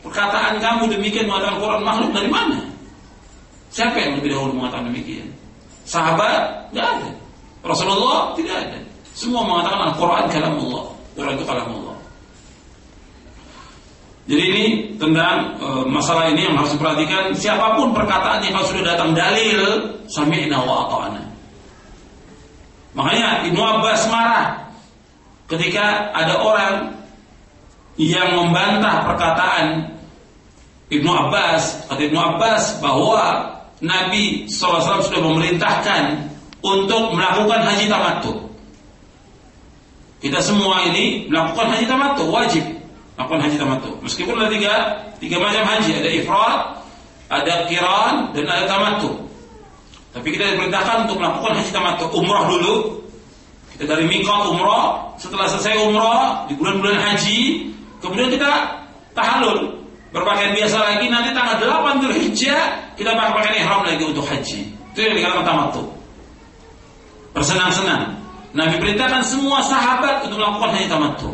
Perkataan kamu demikian mengatakan Quran makhluk dari mana? Siapa yang lebih dahulu mengatakan demikian? Sahabat? Tidak ada. Rasulullah tidak ada. Semua mengatakan Al-Quran kalam Allah. Quran itu kalam Allah. Jadi ini tentang e, masalah ini yang harus diperhatikan. Siapa pun perkataan yang sudah datang dalil, sami'na wa ata'na. Makanya Ibnu Abbas marah ketika ada orang yang membantah perkataan Ibnu Abbas, kata Ibnu Abbas bahwa Nabi SAW sudah memerintahkan untuk melakukan haji tamattu. Kita semua ini melakukan haji tamattu wajib melakukan haji tamattu. Meskipun ada tiga tiga macam haji, ada ifrat, ada kiran dan ada tamattu. Tapi kita diperintahkan untuk melakukan haji tamattu. Umrah dulu. Kita dari miqat umrah, setelah selesai umrah di bulan-bulan haji, kemudian kita tahallul, berpakaian biasa lagi nanti tanggal 8 Dzulhijjah kita pakai pakaian ihram lagi untuk haji. Itu yang dikatakan tamattu bersenang-senang. Nabi perintahkan semua sahabat untuk melakukan haji tamattu.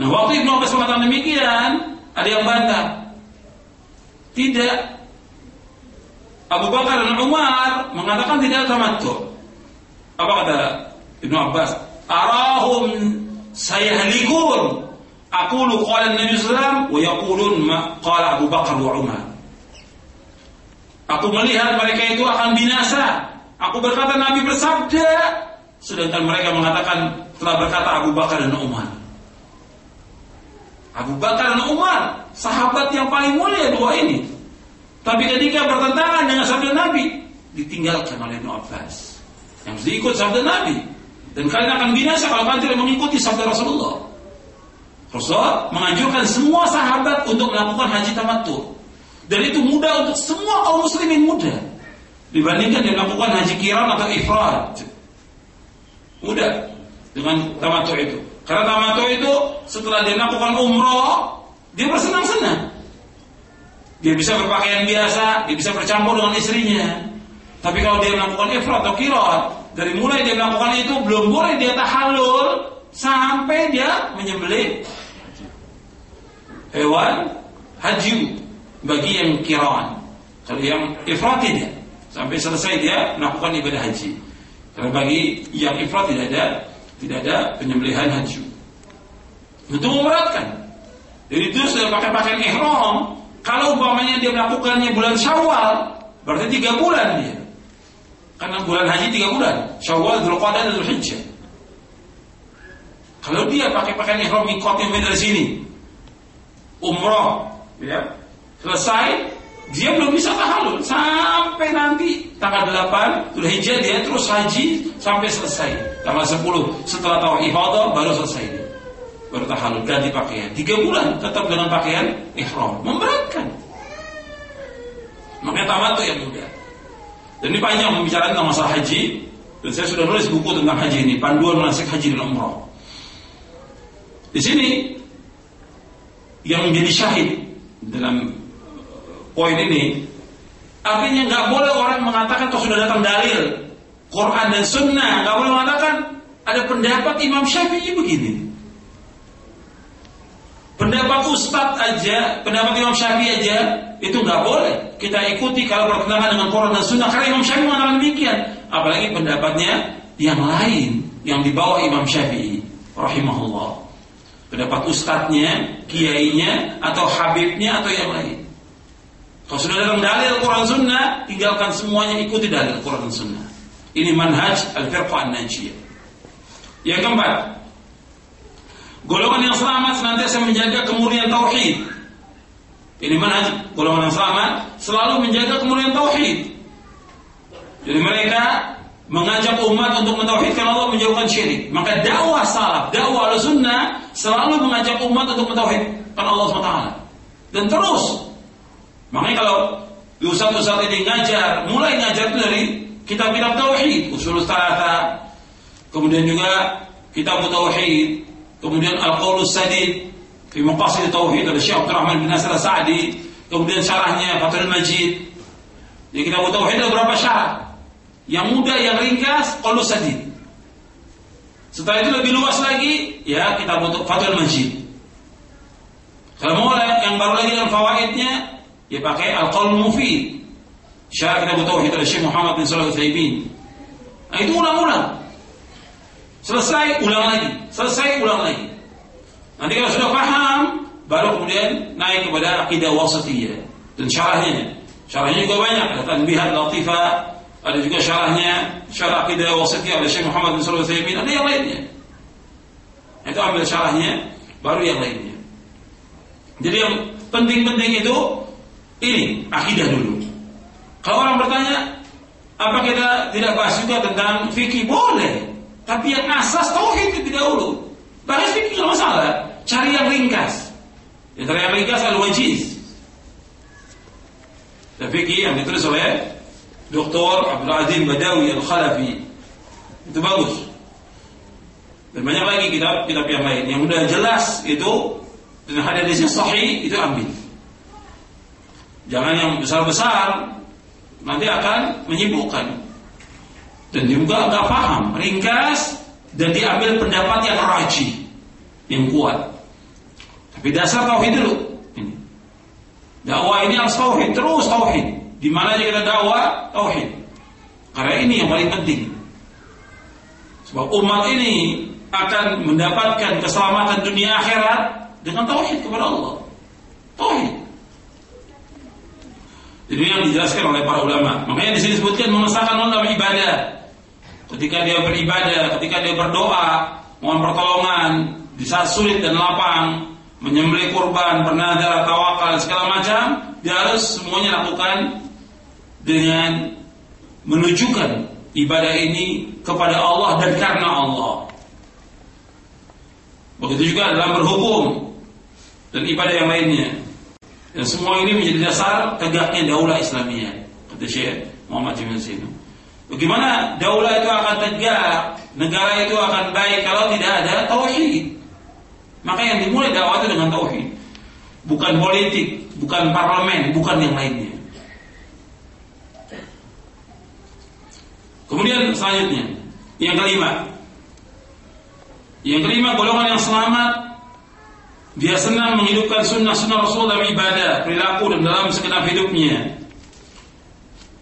Nah, waktu Ibnu Abbas mengatakan demikian, ada yang bantah. Tidak. Abu Bakar dan Umar mengatakan tidak tamattu. Apa kata Ibnu Abbas? Arahum sayahlikun. Aku lu qala Nabi sallallahu wa yaqulun ma qala Abu Bakar wa Umar. Aku melihat mereka itu akan binasa Aku berkata Nabi bersabda, sedangkan mereka mengatakan telah berkata Abu Bakar dan Umar. Abu Bakar dan Umar, sahabat yang paling mulia dua ini. Tapi ketika bertentangan dengan sabda Nabi, ditinggalkan oleh Ibn Abbas. Yang diikut sabda Nabi. Dan kalian akan binasa kalau kalian tidak mengikuti sabda Rasulullah. Rasulullah menganjurkan semua sahabat untuk melakukan haji tamattu. Dan itu mudah untuk semua kaum muslimin mudah. dibandingkan dia melakukan haji kiran atau ifrad. Mudah dengan tamattu itu. Karena tamattu itu setelah dia melakukan umroh, dia bersenang-senang. Dia bisa berpakaian biasa, dia bisa bercampur dengan istrinya. Tapi kalau dia melakukan ifrat atau kirot, dari mulai dia melakukan itu belum boleh dia tahallul sampai dia menyembelih hewan haji bagi yang kirawan. Kalau yang ifrat tidak sampai selesai dia melakukan ibadah haji. Karena bagi yang ifrat tidak ada tidak ada penyembelihan haji. Untuk memberatkan. Jadi itu sudah pakai pakaian ihram. Kalau umpamanya dia melakukannya bulan Syawal, berarti tiga bulan dia. Karena bulan haji tiga bulan. Syawal, Dzulqa'dah, dan Dzulhijjah. Kalau dia pakai pakaian ihram mikotnya dari sini, umroh, ya, selesai, dia belum bisa tahalul sampai nanti tanggal 8 Dzulhijjah dia terus haji sampai selesai. Tanggal 10 setelah tawaf ifadah baru selesai dia. Baru tahalul ganti pakaian. Tiga bulan tetap dengan pakaian ihram. Memberatkan. Makanya tamat itu yang mudah. Dan ini panjang membicarakan tentang masalah haji. Dan saya sudah nulis buku tentang haji ini, panduan manasik haji dan umroh. Di sini yang menjadi syahid dalam poin ini artinya nggak boleh orang mengatakan kalau sudah datang dalil Quran dan Sunnah nggak boleh mengatakan ada pendapat Imam Syafi'i begini pendapat Ustadz aja pendapat Imam Syafi'i aja itu nggak boleh kita ikuti kalau bertentangan dengan Quran dan Sunnah karena Imam Syafi'i mengatakan demikian apalagi pendapatnya yang lain yang dibawa Imam Syafi'i rahimahullah pendapat ustadznya, kiainya, atau habibnya, atau yang lain. Kalau sudah dalam dalil Quran Sunnah, tinggalkan semuanya ikuti dalil Quran Sunnah. Ini manhaj al-firqah an-najiyah. Yang keempat, golongan yang selamat senantiasa menjaga kemurnian tauhid. Ini manhaj golongan yang selamat selalu menjaga kemurnian tauhid. Jadi mereka mengajak umat untuk mentauhidkan Allah menjauhkan syirik. Maka dakwah salaf, dakwah al-sunnah selalu mengajak umat untuk mentauhidkan Allah SWT. Dan terus. Makanya kalau di ustaz-ustaz ini ngajar, mulai ngajar dari kitab-kitab tauhid, usul salata, kemudian juga kitab tauhid, kemudian al-qaulus sadid fi maqasid tauhid dari Syekh Abdul Rahman bin Nasir Sa'di, kemudian syarahnya Fathul Majid. Jadi kitab tauhid ada berapa syarah? Yang mudah, yang ringkas, qaulus sadid. Setelah itu lebih luas lagi, ya kita butuh Fathul Majid. Kalau mau yang baru lagi dengan fawaidnya, ya pakai Al-Qaul Mufid. Syarah kita butuh itu Syekh Muhammad bin Shalih Utsaimin. Nah, itu ulang-ulang. Selesai ulang lagi, selesai ulang lagi. Nanti kalau sudah paham, baru kemudian naik kepada akidah wasatiyah. Dan syarahnya. Syarahnya juga banyak, ada tanbihat latifah, ada juga syarahnya syarah akidah wasitiyah oleh Syekh Muhammad bin Shalih Utsaimin ada yang lainnya. Itu ambil syarahnya baru yang lainnya. Jadi yang penting-penting itu ini akidah dulu. Kalau orang bertanya apa kita tidak bahas juga tentang fikih? Boleh. Tapi yang asas tauhid itu dahulu bahas fikih nggak masalah cari yang ringkas. Yang cari yang ringkas al-wajiz dan fikih yang ditulis oleh Dr. Abdul Aziz Badawi Al-Khalafi. Itu bagus. Dan banyak lagi kitab-kitab yang lain. Yang udah jelas itu dan hadisnya sahih itu ambil. Jangan yang besar-besar nanti akan menyibukkan. Dan juga agak paham ringkas dan diambil pendapat yang rajih yang kuat tapi dasar tauhid dulu ini dakwah ini harus tauhid terus tauhid di mana kita dakwah tauhid. Karena ini yang paling penting. Sebab umat ini akan mendapatkan keselamatan dunia akhirat dengan tauhid kepada Allah. Tauhid. Jadi yang dijelaskan oleh para ulama. Makanya di sini disebutkan mengesahkan dalam ibadah. Ketika dia beribadah, ketika dia berdoa, mohon pertolongan di saat sulit dan lapang, menyembelih kurban, bernadar, tawakal, segala macam, dia harus semuanya lakukan dengan menunjukkan ibadah ini kepada Allah dan karena Allah. Begitu juga dalam berhukum dan ibadah yang lainnya. Dan semua ini menjadi dasar tegaknya daulah Islamiyah. Kata Syekh Muhammad Jamil Zainu. Bagaimana daulah itu akan tegak, negara itu akan baik kalau tidak ada tauhid. Maka yang dimulai dakwah itu dengan tauhid. Bukan politik, bukan parlemen, bukan yang lainnya. Kemudian selanjutnya, yang kelima. Yang kelima golongan yang selamat dia senang menghidupkan sunnah-sunnah Rasul dalam ibadah, perilaku dan dalam segenap hidupnya.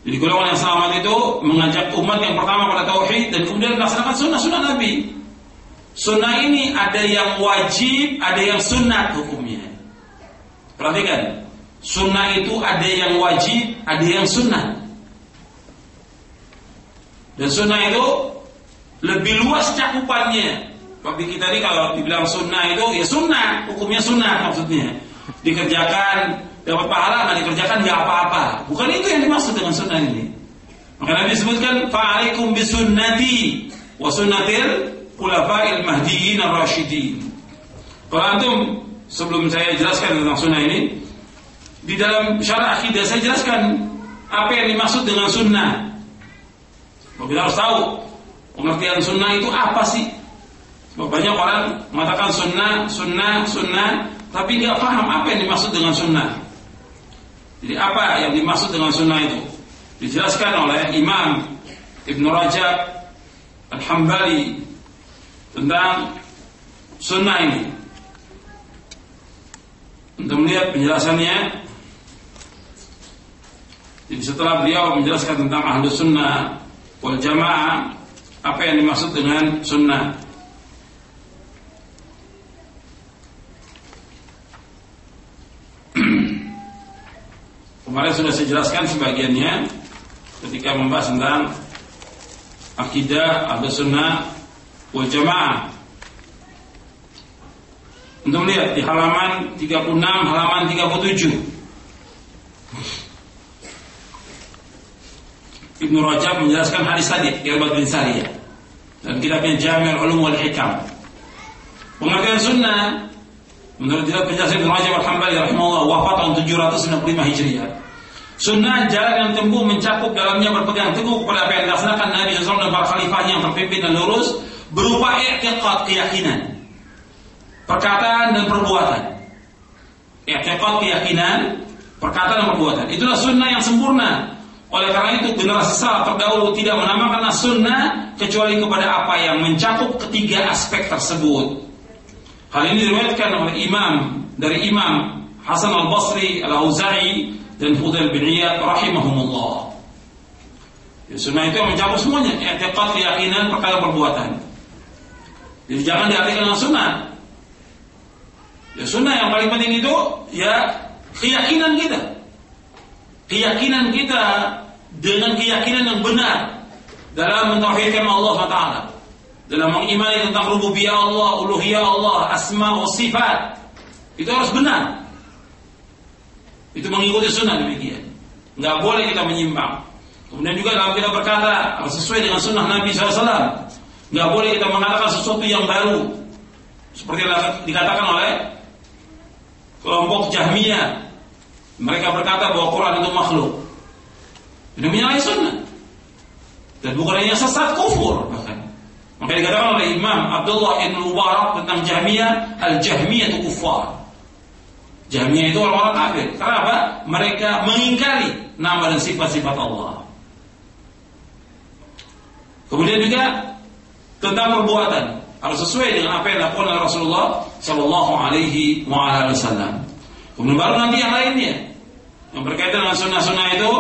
Jadi golongan yang selamat itu mengajak umat yang pertama pada tauhid dan kemudian melaksanakan sunnah-sunnah Nabi. Sunnah ini ada yang wajib, ada yang sunnah hukumnya. Perhatikan, sunnah itu ada yang wajib, ada yang sunnah. Dan sunnah itu lebih luas cakupannya. Bagi kita ini kalau dibilang sunnah itu ya sunnah, hukumnya sunnah maksudnya. Dikerjakan dapat pahala nggak dikerjakan nggak apa-apa. Bukan itu yang dimaksud dengan sunnah ini. Maka Nabi sebutkan fa'alaikum bisunnati wa sunnatil khulafa'il mahdiyyin ar-rasyidin. Kalau antum sebelum saya jelaskan tentang sunnah ini di dalam syarah akidah saya jelaskan apa yang dimaksud dengan sunnah. Kita harus tahu pengertian sunnah itu apa sih. Banyak orang mengatakan sunnah, sunnah, sunnah, tapi nggak paham apa yang dimaksud dengan sunnah. Jadi apa yang dimaksud dengan sunnah itu? Dijelaskan oleh Imam Ibn Rajab Al-Hambali tentang sunnah ini. Untuk melihat penjelasannya, jadi setelah beliau menjelaskan tentang ahlu sunnah wal jamaah, apa yang dimaksud dengan sunnah? <clears throat> Kemarin sudah saya jelaskan sebagiannya ketika membahas tentang akidah ahlu sunnah wal jamaah. Untuk melihat di halaman 36, halaman 37. Ibnu Rajab menjelaskan hadis tadi, Irbat bin Sariyah. Dan kitabnya Jami'ul Ulum wal Hikam. Pengertian sunnah menurut kitab penjelasan Ibnu Rajab Al-Hambali wafat tahun 795 Hijriah. Sunnah jalan yang tempuh mencakup dalamnya berpegang teguh kepada apa yang dilaksanakan Nabi SAW dan para khalifahnya yang terpimpin dan lurus berupa i'tiqad keyakinan, perkataan dan perbuatan. I'tiqad keyakinan, perkataan dan perbuatan. Itulah sunnah yang sempurna. Oleh karena itu generasi salaf terdahulu tidak menamakan sunnah kecuali kepada apa yang mencakup ketiga aspek tersebut. Hal ini diriwayatkan oleh Imam dari Imam Hasan Al Basri Al Auza'i dan Fudail bin Iyad rahimahumullah. Ya, sunnah itu yang mencakup semuanya, i'tiqad, keyakinan, perkara perbuatan. Jadi jangan diartikan dengan sunnah. Ya sunnah yang paling penting itu ya keyakinan kita. Keyakinan kita dengan keyakinan yang benar dalam mentauhidkan Allah SWT. Dalam mengimani tentang rububiyah Allah, uluhiyah Allah, asma wa sifat. Itu harus benar. Itu mengikuti sunnah demikian. Nggak boleh kita menyimpang. Kemudian juga dalam kita berkata sesuai dengan sunnah Nabi SAW. Nggak boleh kita mengatakan sesuatu yang baru. Seperti yang dikatakan oleh kelompok Jahmiyah. Mereka berkata bahwa Quran itu makhluk. Ini menyalahi sunnah. Dan bukan hanya sesat kufur bahkan. Maka dikatakan oleh Imam Abdullah ibn Mubarak tentang Jahmiyah, al-Jahmiyah itu kufar. Jahmiyah itu orang-orang kafir. Kenapa? Mereka mengingkari nama dan sifat-sifat Allah. Kemudian juga tentang perbuatan harus sesuai dengan apa yang dilakukan oleh Rasulullah Shallallahu Alaihi Wasallam. Kemudian baru nanti yang lainnya yang berkaitan dengan sunnah-sunnah itu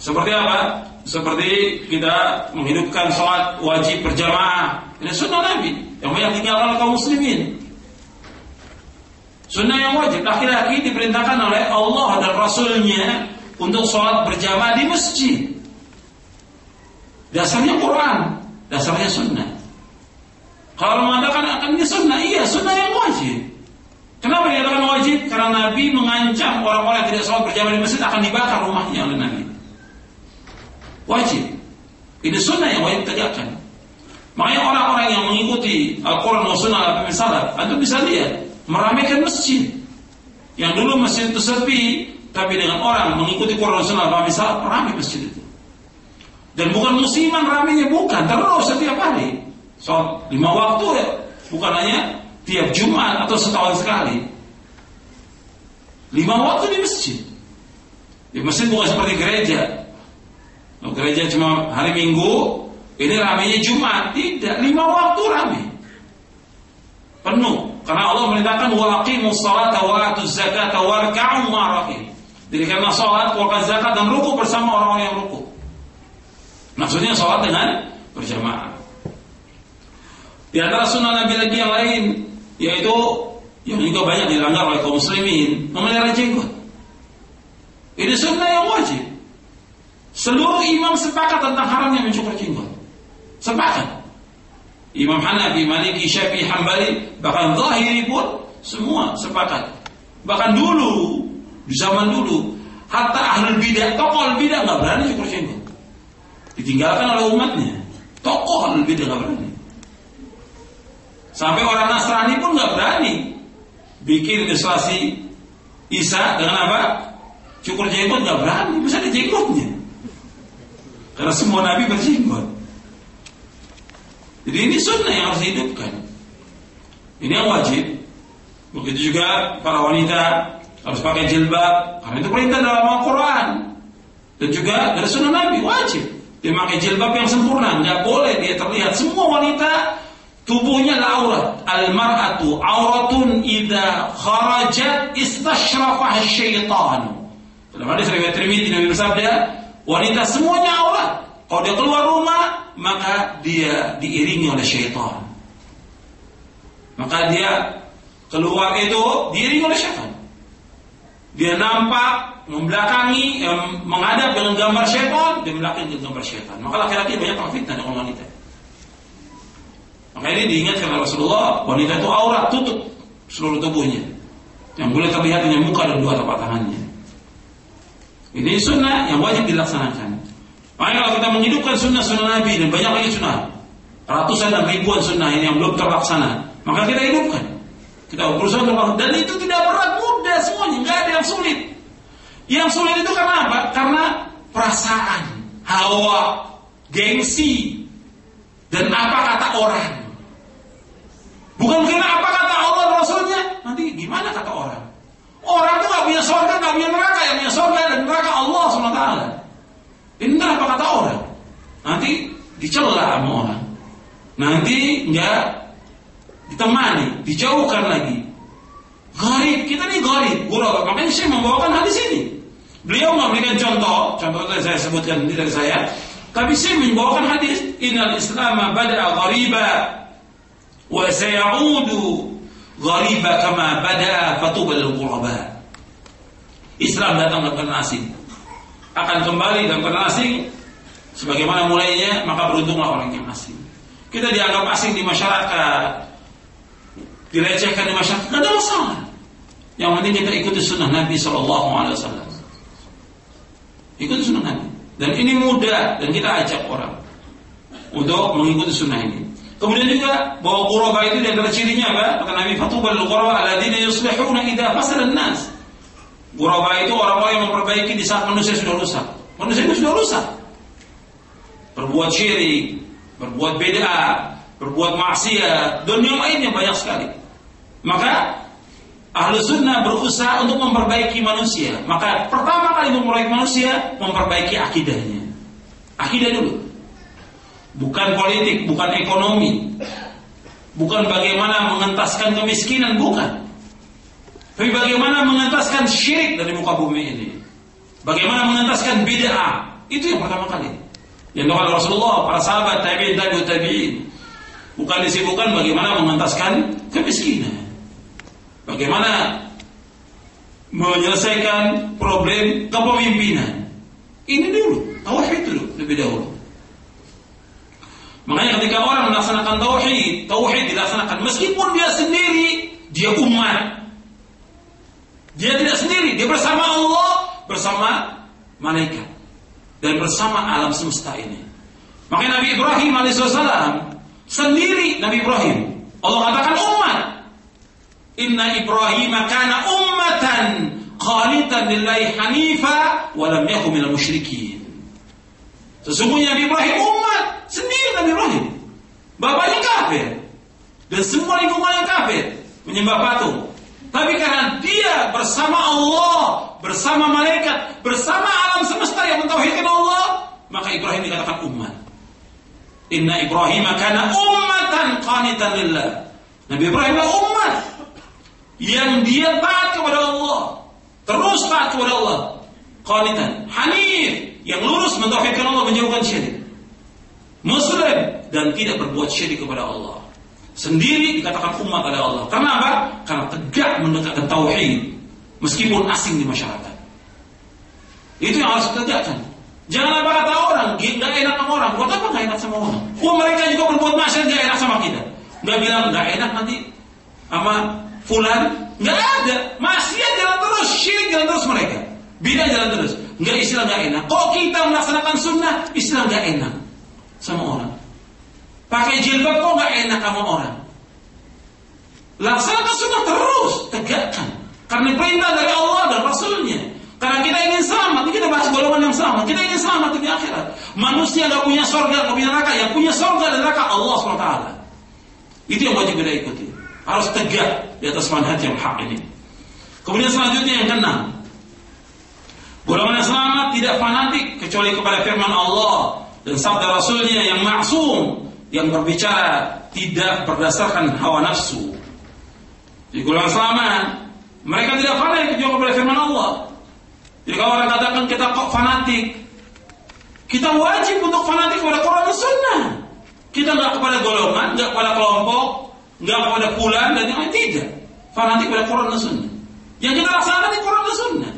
seperti apa? Seperti kita menghidupkan sholat wajib berjamaah. Ini sunnah Nabi yang banyak tinggalkan kaum muslimin. Sunnah yang wajib laki-laki diperintahkan oleh Allah dan Rasulnya untuk sholat berjamaah di masjid. Dasarnya Quran, dasarnya sunnah. Kalau mengatakan akan ini sunnah, iya sunnah yang wajib. Kenapa dikatakan wajib? Karena Nabi mengancam orang-orang yang tidak sholat berjamaah di masjid akan dibakar rumahnya oleh Nabi. Wajib. Ini sunnah yang wajib tegakkan. Makanya orang-orang yang mengikuti Al-Quran dan Sunnah al Anda bisa lihat meramaikan masjid. Yang dulu masjid itu sepi, tapi dengan orang mengikuti Quran Sunnah Nabi Salaf ramai masjid itu. Dan bukan musiman ramenya bukan, terus setiap hari. Sholat lima waktu ya, bukan hanya tiap Jumat atau setahun sekali. Lima waktu di masjid. Di masjid bukan seperti gereja. Kalau gereja cuma hari Minggu, ini ramenya Jumat. Tidak, lima waktu rame. Penuh. Karena Allah merintahkan wa aqimus salata wa atuz zakata warka'u. Jadi karena sholat, keluarkan zakat dan ruku bersama orang-orang yang ruku. Maksudnya sholat dengan berjamaah. Di antara sunnah Nabi lagi yang lain, yaitu yang juga banyak dilanggar oleh kaum muslimin, memelihara jenggot. Ini sunnah yang wajib. Seluruh imam sepakat tentang haramnya mencukur jenggot. Sepakat. Imam Hanafi, Maliki, Syafi'i, Hambali, bahkan Zahiri pun semua sepakat. Bahkan dulu, di zaman dulu, hatta ahlul bidah, tokoh bidah nggak berani cukur jenggot. Ditinggalkan oleh umatnya. Tokoh ahlul bidah nggak berani. Sampai orang Nasrani pun nggak berani bikin ilustrasi Isa dengan apa? Cukur jenggot nggak berani, bisa ada jenggotnya. Karena semua nabi berjenggot. Jadi ini sunnah yang harus dihidupkan. Ini yang wajib. Begitu juga para wanita harus pakai jilbab karena itu perintah dalam Al-Quran. Dan juga dari sunnah Nabi wajib. Dia pakai jilbab yang sempurna nggak boleh dia terlihat. Semua wanita tubuhnya aurat. Al-mar'atu auratun idza kharajat istashrafah syaitan. Dalam hadis riwayat Tirmidzi Nabi bersabda wanita semuanya aurat kalau dia keluar rumah maka dia diiringi oleh syaitan. Maka dia keluar itu diiringi oleh syaitan. Dia nampak membelakangi eh, menghadap dengan gambar syaitan dia membelakangi dengan gambar syaitan. Maka laki-laki banyak terfitnah dengan wanita. Maka ini diingatkan oleh Rasulullah wanita itu aurat tutup seluruh tubuhnya. Yang boleh terlihat hanya muka dan dua telapak tangannya. Ini sunnah yang wajib dilaksanakan makanya kalau kita menghidupkan sunnah-sunnah Nabi dan banyak lagi sunnah ratusan dan ribuan sunnah ini yang belum terlaksana maka kita hidupkan kita berusaha untuk dan itu tidak berat mudah semuanya, nggak ada yang sulit. Yang sulit itu karena apa? Karena perasaan, hawa, gengsi, dan apa kata orang. Bukan karena apa kata Allah Rasulnya. Nanti gimana kata orang? Orang itu nggak punya surga, nggak punya neraka, yang punya surga dan neraka Allah swt. Ini apa kata orang? Nanti dicela sama orang. Nanti nggak ditemani, dijauhkan lagi. Garib, kita nih garib, gurau. Makanya saya membawakan hadis ini. Beliau memberikan contoh, contoh yang saya sebutkan di dari saya. Tapi saya membawakan hadis, Innal Islam bada'a ghariba wa sayaudu ghariba kama bada'a fatubal ghuraba. Islam datang tanah asing. Akan kembali dalam tanah asing sebagaimana mulainya, maka beruntunglah orang yang asing. Kita dianggap asing di masyarakat, dilecehkan di masyarakat, tidak ada masalah. Yang penting kita ikuti sunnah Nabi Shallallahu Alaihi Wasallam. Ikuti sunnah Nabi. Dan ini mudah dan kita ajak orang untuk mengikuti sunnah ini. Kemudian juga bahwa quraba itu di antara cirinya apa? Kata Nabi Fatubal quraba alladzina yuslihuna idza fasala nas Quraba itu orang-orang yang memperbaiki di saat manusia sudah rusak. Manusia itu sudah rusak. Berbuat syirik, berbuat beda, berbuat maksiat, yang lainnya banyak sekali. Maka ahlu sunnah berusaha untuk memperbaiki manusia. Maka pertama kali memperbaiki manusia, memperbaiki akidahnya. Akidah dulu. Bukan politik, bukan ekonomi. Bukan bagaimana mengentaskan kemiskinan, bukan. Tapi bagaimana mengentaskan syirik dari muka bumi ini. Bagaimana mengentaskan bid'ah. Itu yang pertama kali. Yang doa Rasulullah, para sahabat, tabi'in, tabi'ut, tabi'in. Bukan disibukkan bagaimana mengentaskan kemiskinan. Bagaimana menyelesaikan problem kepemimpinan. Ini dulu, tauhid dulu lebih dahulu. Makanya ketika orang melaksanakan tauhid, tauhid dilaksanakan meskipun dia sendiri, dia umat. Dia tidak sendiri, dia bersama Allah, bersama malaikat dan bersama alam semesta ini. Makanya Nabi Ibrahim alaihissalam sendiri Nabi Ibrahim. Allah katakan umat. Inna Ibrahim kana ummatan qanitan lillahi hanifa wa lam yakun minal musyrikin. Sesungguhnya Nabi Ibrahim umat sendiri Nabi Ibrahim. Bapaknya kafir. Dan semua lingkungannya kafir. Menyembah patung. Tapi karena dia bersama Allah, bersama malaikat, bersama alam semesta yang mentauhidkan Allah, maka Ibrahim dikatakan umat. Inna Ibrahim kana ummatan qanitan lillah. Nabi Ibrahim adalah umat yang dia taat kepada Allah, terus taat kepada Allah. Qanitan, hanif, yang lurus mentauhidkan Allah menjauhkan syirik. Muslim dan tidak berbuat syirik kepada Allah. Sendiri dikatakan umat oleh Allah. Karena apa? Karena tegak mendekatkan tauhid meskipun asing di masyarakat. Itu yang harus ditegakkan. Jangan apa kata orang, nggak enak sama orang. Buat apa nggak enak sama orang? Oh mereka juga berbuat maksiat nggak enak sama kita. Nggak bilang nggak enak nanti sama fulan. Nggak ada. Maksiat jalan terus, syirik jalan terus mereka. Bina jalan terus. Nggak istilah nggak enak. Kok kita melaksanakan sunnah, istilah nggak enak sama orang. Pakai jilbab kok nggak enak sama orang. Laksanakan sunnah terus, tegakkan. Karena perintah dari Allah dan Rasulnya. Karena kita ingin selamat, kita bahas golongan yang selamat. Kita ingin selamat di akhirat. Manusia gak punya sorga, gak punya neraka. Yang punya sorga dan neraka Allah SWT. Itu yang wajib kita ikuti. Harus tegak di atas manhaj yang hak ini. Kemudian selanjutnya yang keenam. Golongan yang selamat tidak fanatik kecuali kepada firman Allah dan sabda Rasulnya yang maksum yang berbicara tidak berdasarkan hawa nafsu. Di golongan selamat, mereka tidak fanatik juga kepada firman Allah. Kalau orang katakan kita kok fanatik, kita wajib untuk fanatik kepada Quran dan Sunnah. Kita nggak kepada golongan, nggak kepada kelompok, nggak kepada bulan dan yang lain tidak. Fanatik kepada Quran dan Sunnah. Yang kita laksanakan di Quran dan Sunnah.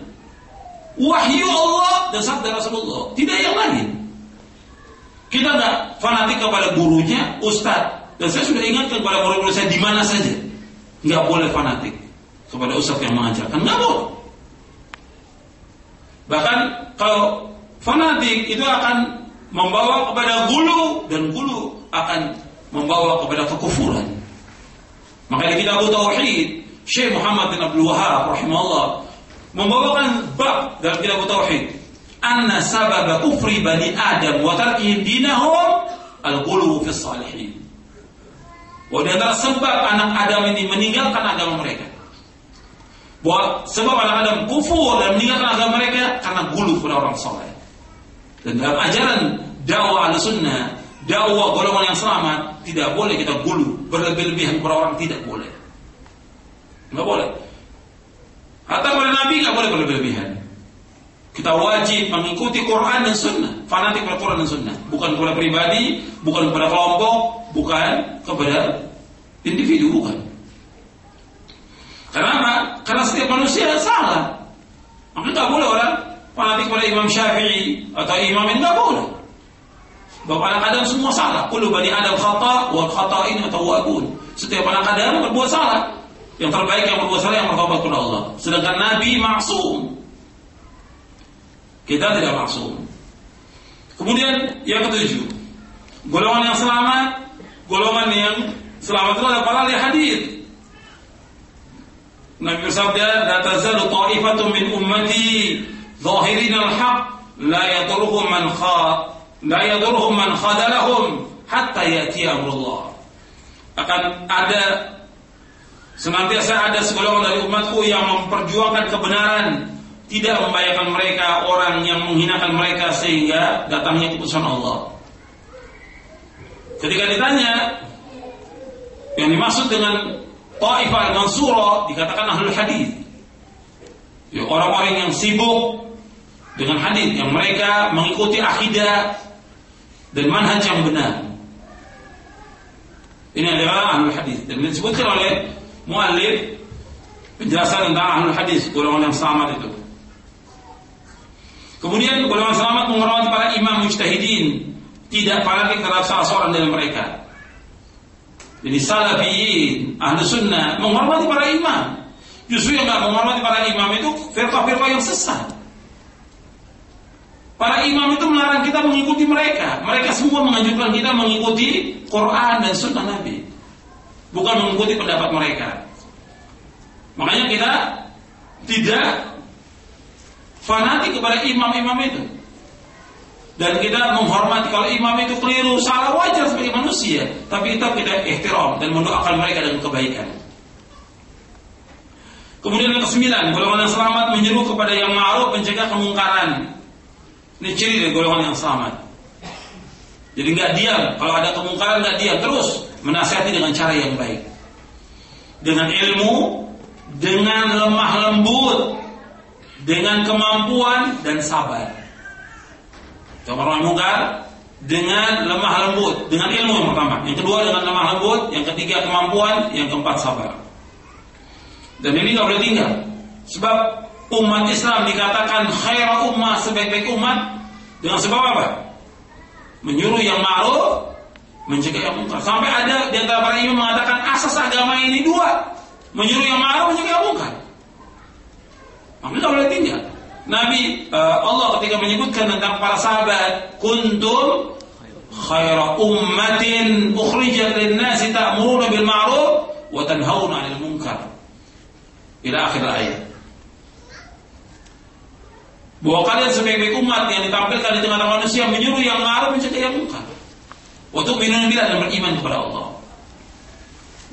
Wahyu Allah dan sabda Rasulullah, tidak yang lain. Kita nggak fanatik kepada gurunya, ustadz. Dan saya sudah ingatkan kepada murid-murid saya di mana saja. Nggak boleh fanatik kepada ustadz yang mengajarkan. Nggak boleh. Bahkan kalau fanatik itu akan membawa kepada gulu dan gulu akan membawa kepada kekufuran. Maka di kitab Tauhid, Syekh Muhammad bin Abdul Wahab rahimahullah membawakan bab dalam kitab Tauhid anna sabab kufri bani Adam wa tarkihim dinahum al-ghulu fi salihin. Antara sebab anak Adam ini meninggalkan agama mereka. Bahwa sebab anak Adam kufur dan meninggalkan agama mereka karena gulu pada orang soleh. Dan dalam ajaran dakwah al-sunnah, dakwah golongan yang selamat, tidak boleh kita gulu, berlebih-lebihan kepada orang tidak boleh. Enggak boleh. Hatta pada Nabi nggak boleh berlebih-lebihan. Kita wajib mengikuti Quran dan Sunnah, fanatik pada Quran dan Sunnah, bukan kepada pribadi, bukan kepada kelompok, bukan kepada individu, bukan. Kenapa? Karena setiap manusia salah. Maka nggak boleh orang fanatik pada Imam Syafi'i atau Imam ini nggak boleh. Bapak anak Adam semua salah. Kullu bani Adam khata wa khata'in atawabun. Setiap anak Adam berbuat salah. Yang terbaik yang berbuat salah yang bertobat kepada Allah. Sedangkan Nabi maksum. Kita tidak maksum. Kemudian yang ketujuh, golongan yang selamat, golongan yang selamat itu adalah para ahli hadis. Nabi bersabda, "La tazalu ta'ifatun min ummati zahirin al-haq la yadurruhum man kha la yadurruhum man khadalahum hatta ya'ti amrullah." Akan ada senantiasa ada segolongan dari umatku yang memperjuangkan kebenaran tidak membahayakan mereka orang yang menghinakan mereka sehingga datangnya keputusan Allah. Ketika ditanya yang dimaksud dengan Ta'ifah al-Mansura dikatakan ahlul hadis. Ya, orang-orang yang sibuk dengan hadis yang mereka mengikuti akidah dan manhaj yang benar. Ini adalah ahlul hadis dan disebutkan oleh muallif penjelasan tentang ahlul hadis golongan yang selamat itu. Kemudian golongan selamat menghormati para imam mujtahidin, tidak fanatik terhadap salah seorang dari mereka. Jadi salafiyin, ahlu sunnah menghormati para imam. Justru yang nggak menghormati para imam itu firqah-firqah yang sesat. Para imam itu melarang kita mengikuti mereka. Mereka semua menganjurkan kita mengikuti Quran dan Sunnah Nabi, bukan mengikuti pendapat mereka. Makanya kita tidak fanatik kepada imam-imam itu. dan kita menghormati kalau imam itu keliru salah wajar sebagai manusia. Tapi kita ihtiram dan mendoakan mereka dengan kebaikan. Kemudian yang kesembilan golongan yang selamat menyeru kepada yang ma'ruf mencegah kemungkaran. Ini ciri dari golongan yang selamat. Jadi nggak diam. Kalau ada kemungkaran nggak diam. Terus menasihati dengan cara yang baik. Dengan ilmu dengan lemah lembut dengan kemampuan dan sabar Orang mungkar dengan lemah lembut, dengan ilmu yang pertama. Yang kedua dengan lemah lembut, yang ketiga kemampuan, yang keempat sabar. Dan ini nggak boleh tinggal. Sebab umat Islam dikatakan khairah ummah sebaik-baik umat dengan sebab apa? Menyuruh yang ma'ruf, mencegah yang mungkar. Sampai ada di antara para imam mengatakan asas agama ini dua, menyuruh yang ma'ruf, mencegah yang mungkar. Nggak boleh tinggal. Nabi uh, Allah ketika menyebutkan tentang para sahabat, kuntum khaira ummatin ukhrijat lin-nasi ta'muruna bil ma'ruf wa tanhauna 'anil munkar. Ila akhir ayat. Bahwa kalian sebagai umat yang ditampilkan di tengah-tengah manusia menyuruh yang ma'ruf mencegah yang munkar. Wa tu'minuna billah dan beriman kepada Allah.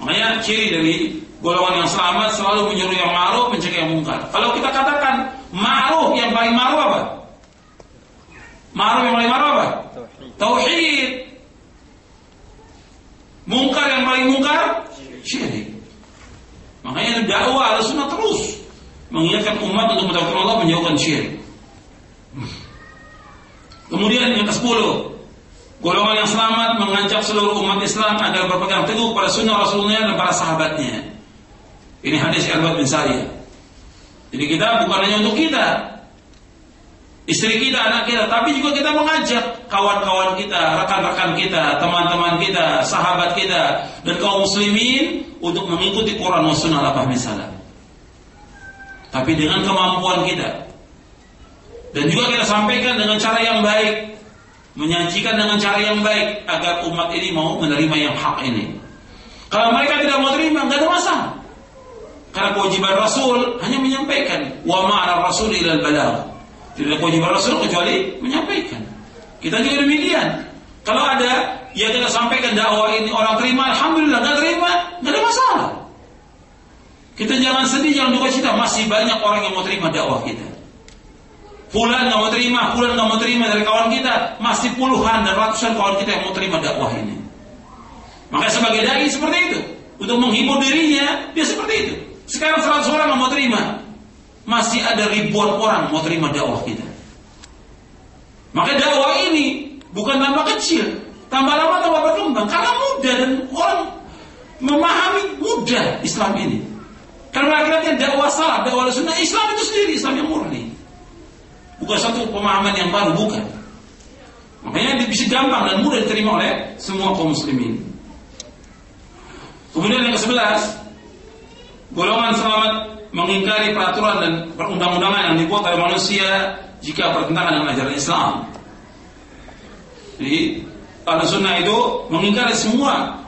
Makanya ciri dari golongan yang selamat selalu menyuruh yang ma'ruf mencegah yang munkar. Kalau kita katakan Ma'ruf yang paling ma'ruf apa? Ma'ruf yang paling ma'ruf apa? Tauhid. Mungkar yang paling mungkar syirik. Makanya dakwah harus sunnah terus mengingatkan umat untuk mendapatkan Allah menjauhkan syirik. Kemudian yang ke-10 Golongan yang selamat mengajak seluruh umat Islam agar berpegang teguh pada sunnah Rasulnya dan para sahabatnya. Ini hadis Al bin Sariyah. Jadi kita bukan hanya untuk kita, istri kita, anak kita, tapi juga kita mengajak kawan-kawan kita, rekan-rekan kita, teman-teman kita, sahabat kita, dan kaum muslimin untuk mengikuti Quran dan Sunnah apa misalnya. Tapi dengan kemampuan kita. Dan juga kita sampaikan dengan cara yang baik. Menyajikan dengan cara yang baik agar umat ini mau menerima yang hak ini. Kalau mereka tidak mau terima, nggak ada masalah. Karena kewajiban Rasul hanya menyampaikan. Wa ma'ala Rasul ilal balagh. Tidak kewajiban Rasul kecuali menyampaikan. Kita juga demikian. Kalau ada yang kita sampaikan dakwah ini orang terima, alhamdulillah. Nggak terima, nggak ada masalah. Kita jangan sedih, jangan duka cita. Masih banyak orang yang mau terima dakwah kita. Fulan nggak mau terima, Fulan nggak mau terima dari kawan kita. Masih puluhan dan ratusan kawan kita yang mau terima dakwah ini. Maka sebagai dai seperti itu. Untuk menghibur dirinya, dia seperti itu. Sekarang 100 orang mau terima. Masih ada ribuan orang mau terima dakwah kita. Maka dakwah ini bukan tambah kecil, tambah lama tambah berkembang karena mudah dan orang memahami mudah Islam ini. Karena akhirnya dakwah salah, dakwah sunnah Islam itu sendiri Islam yang murni. Bukan satu pemahaman yang baru, bukan. Makanya bisa gampang dan mudah diterima oleh semua kaum muslimin. Kemudian yang ke-11 Golongan selamat mengingkari peraturan dan perundang-undangan yang dibuat oleh manusia jika bertentangan dengan ajaran Islam. Jadi, ahlu sunnah itu mengingkari semua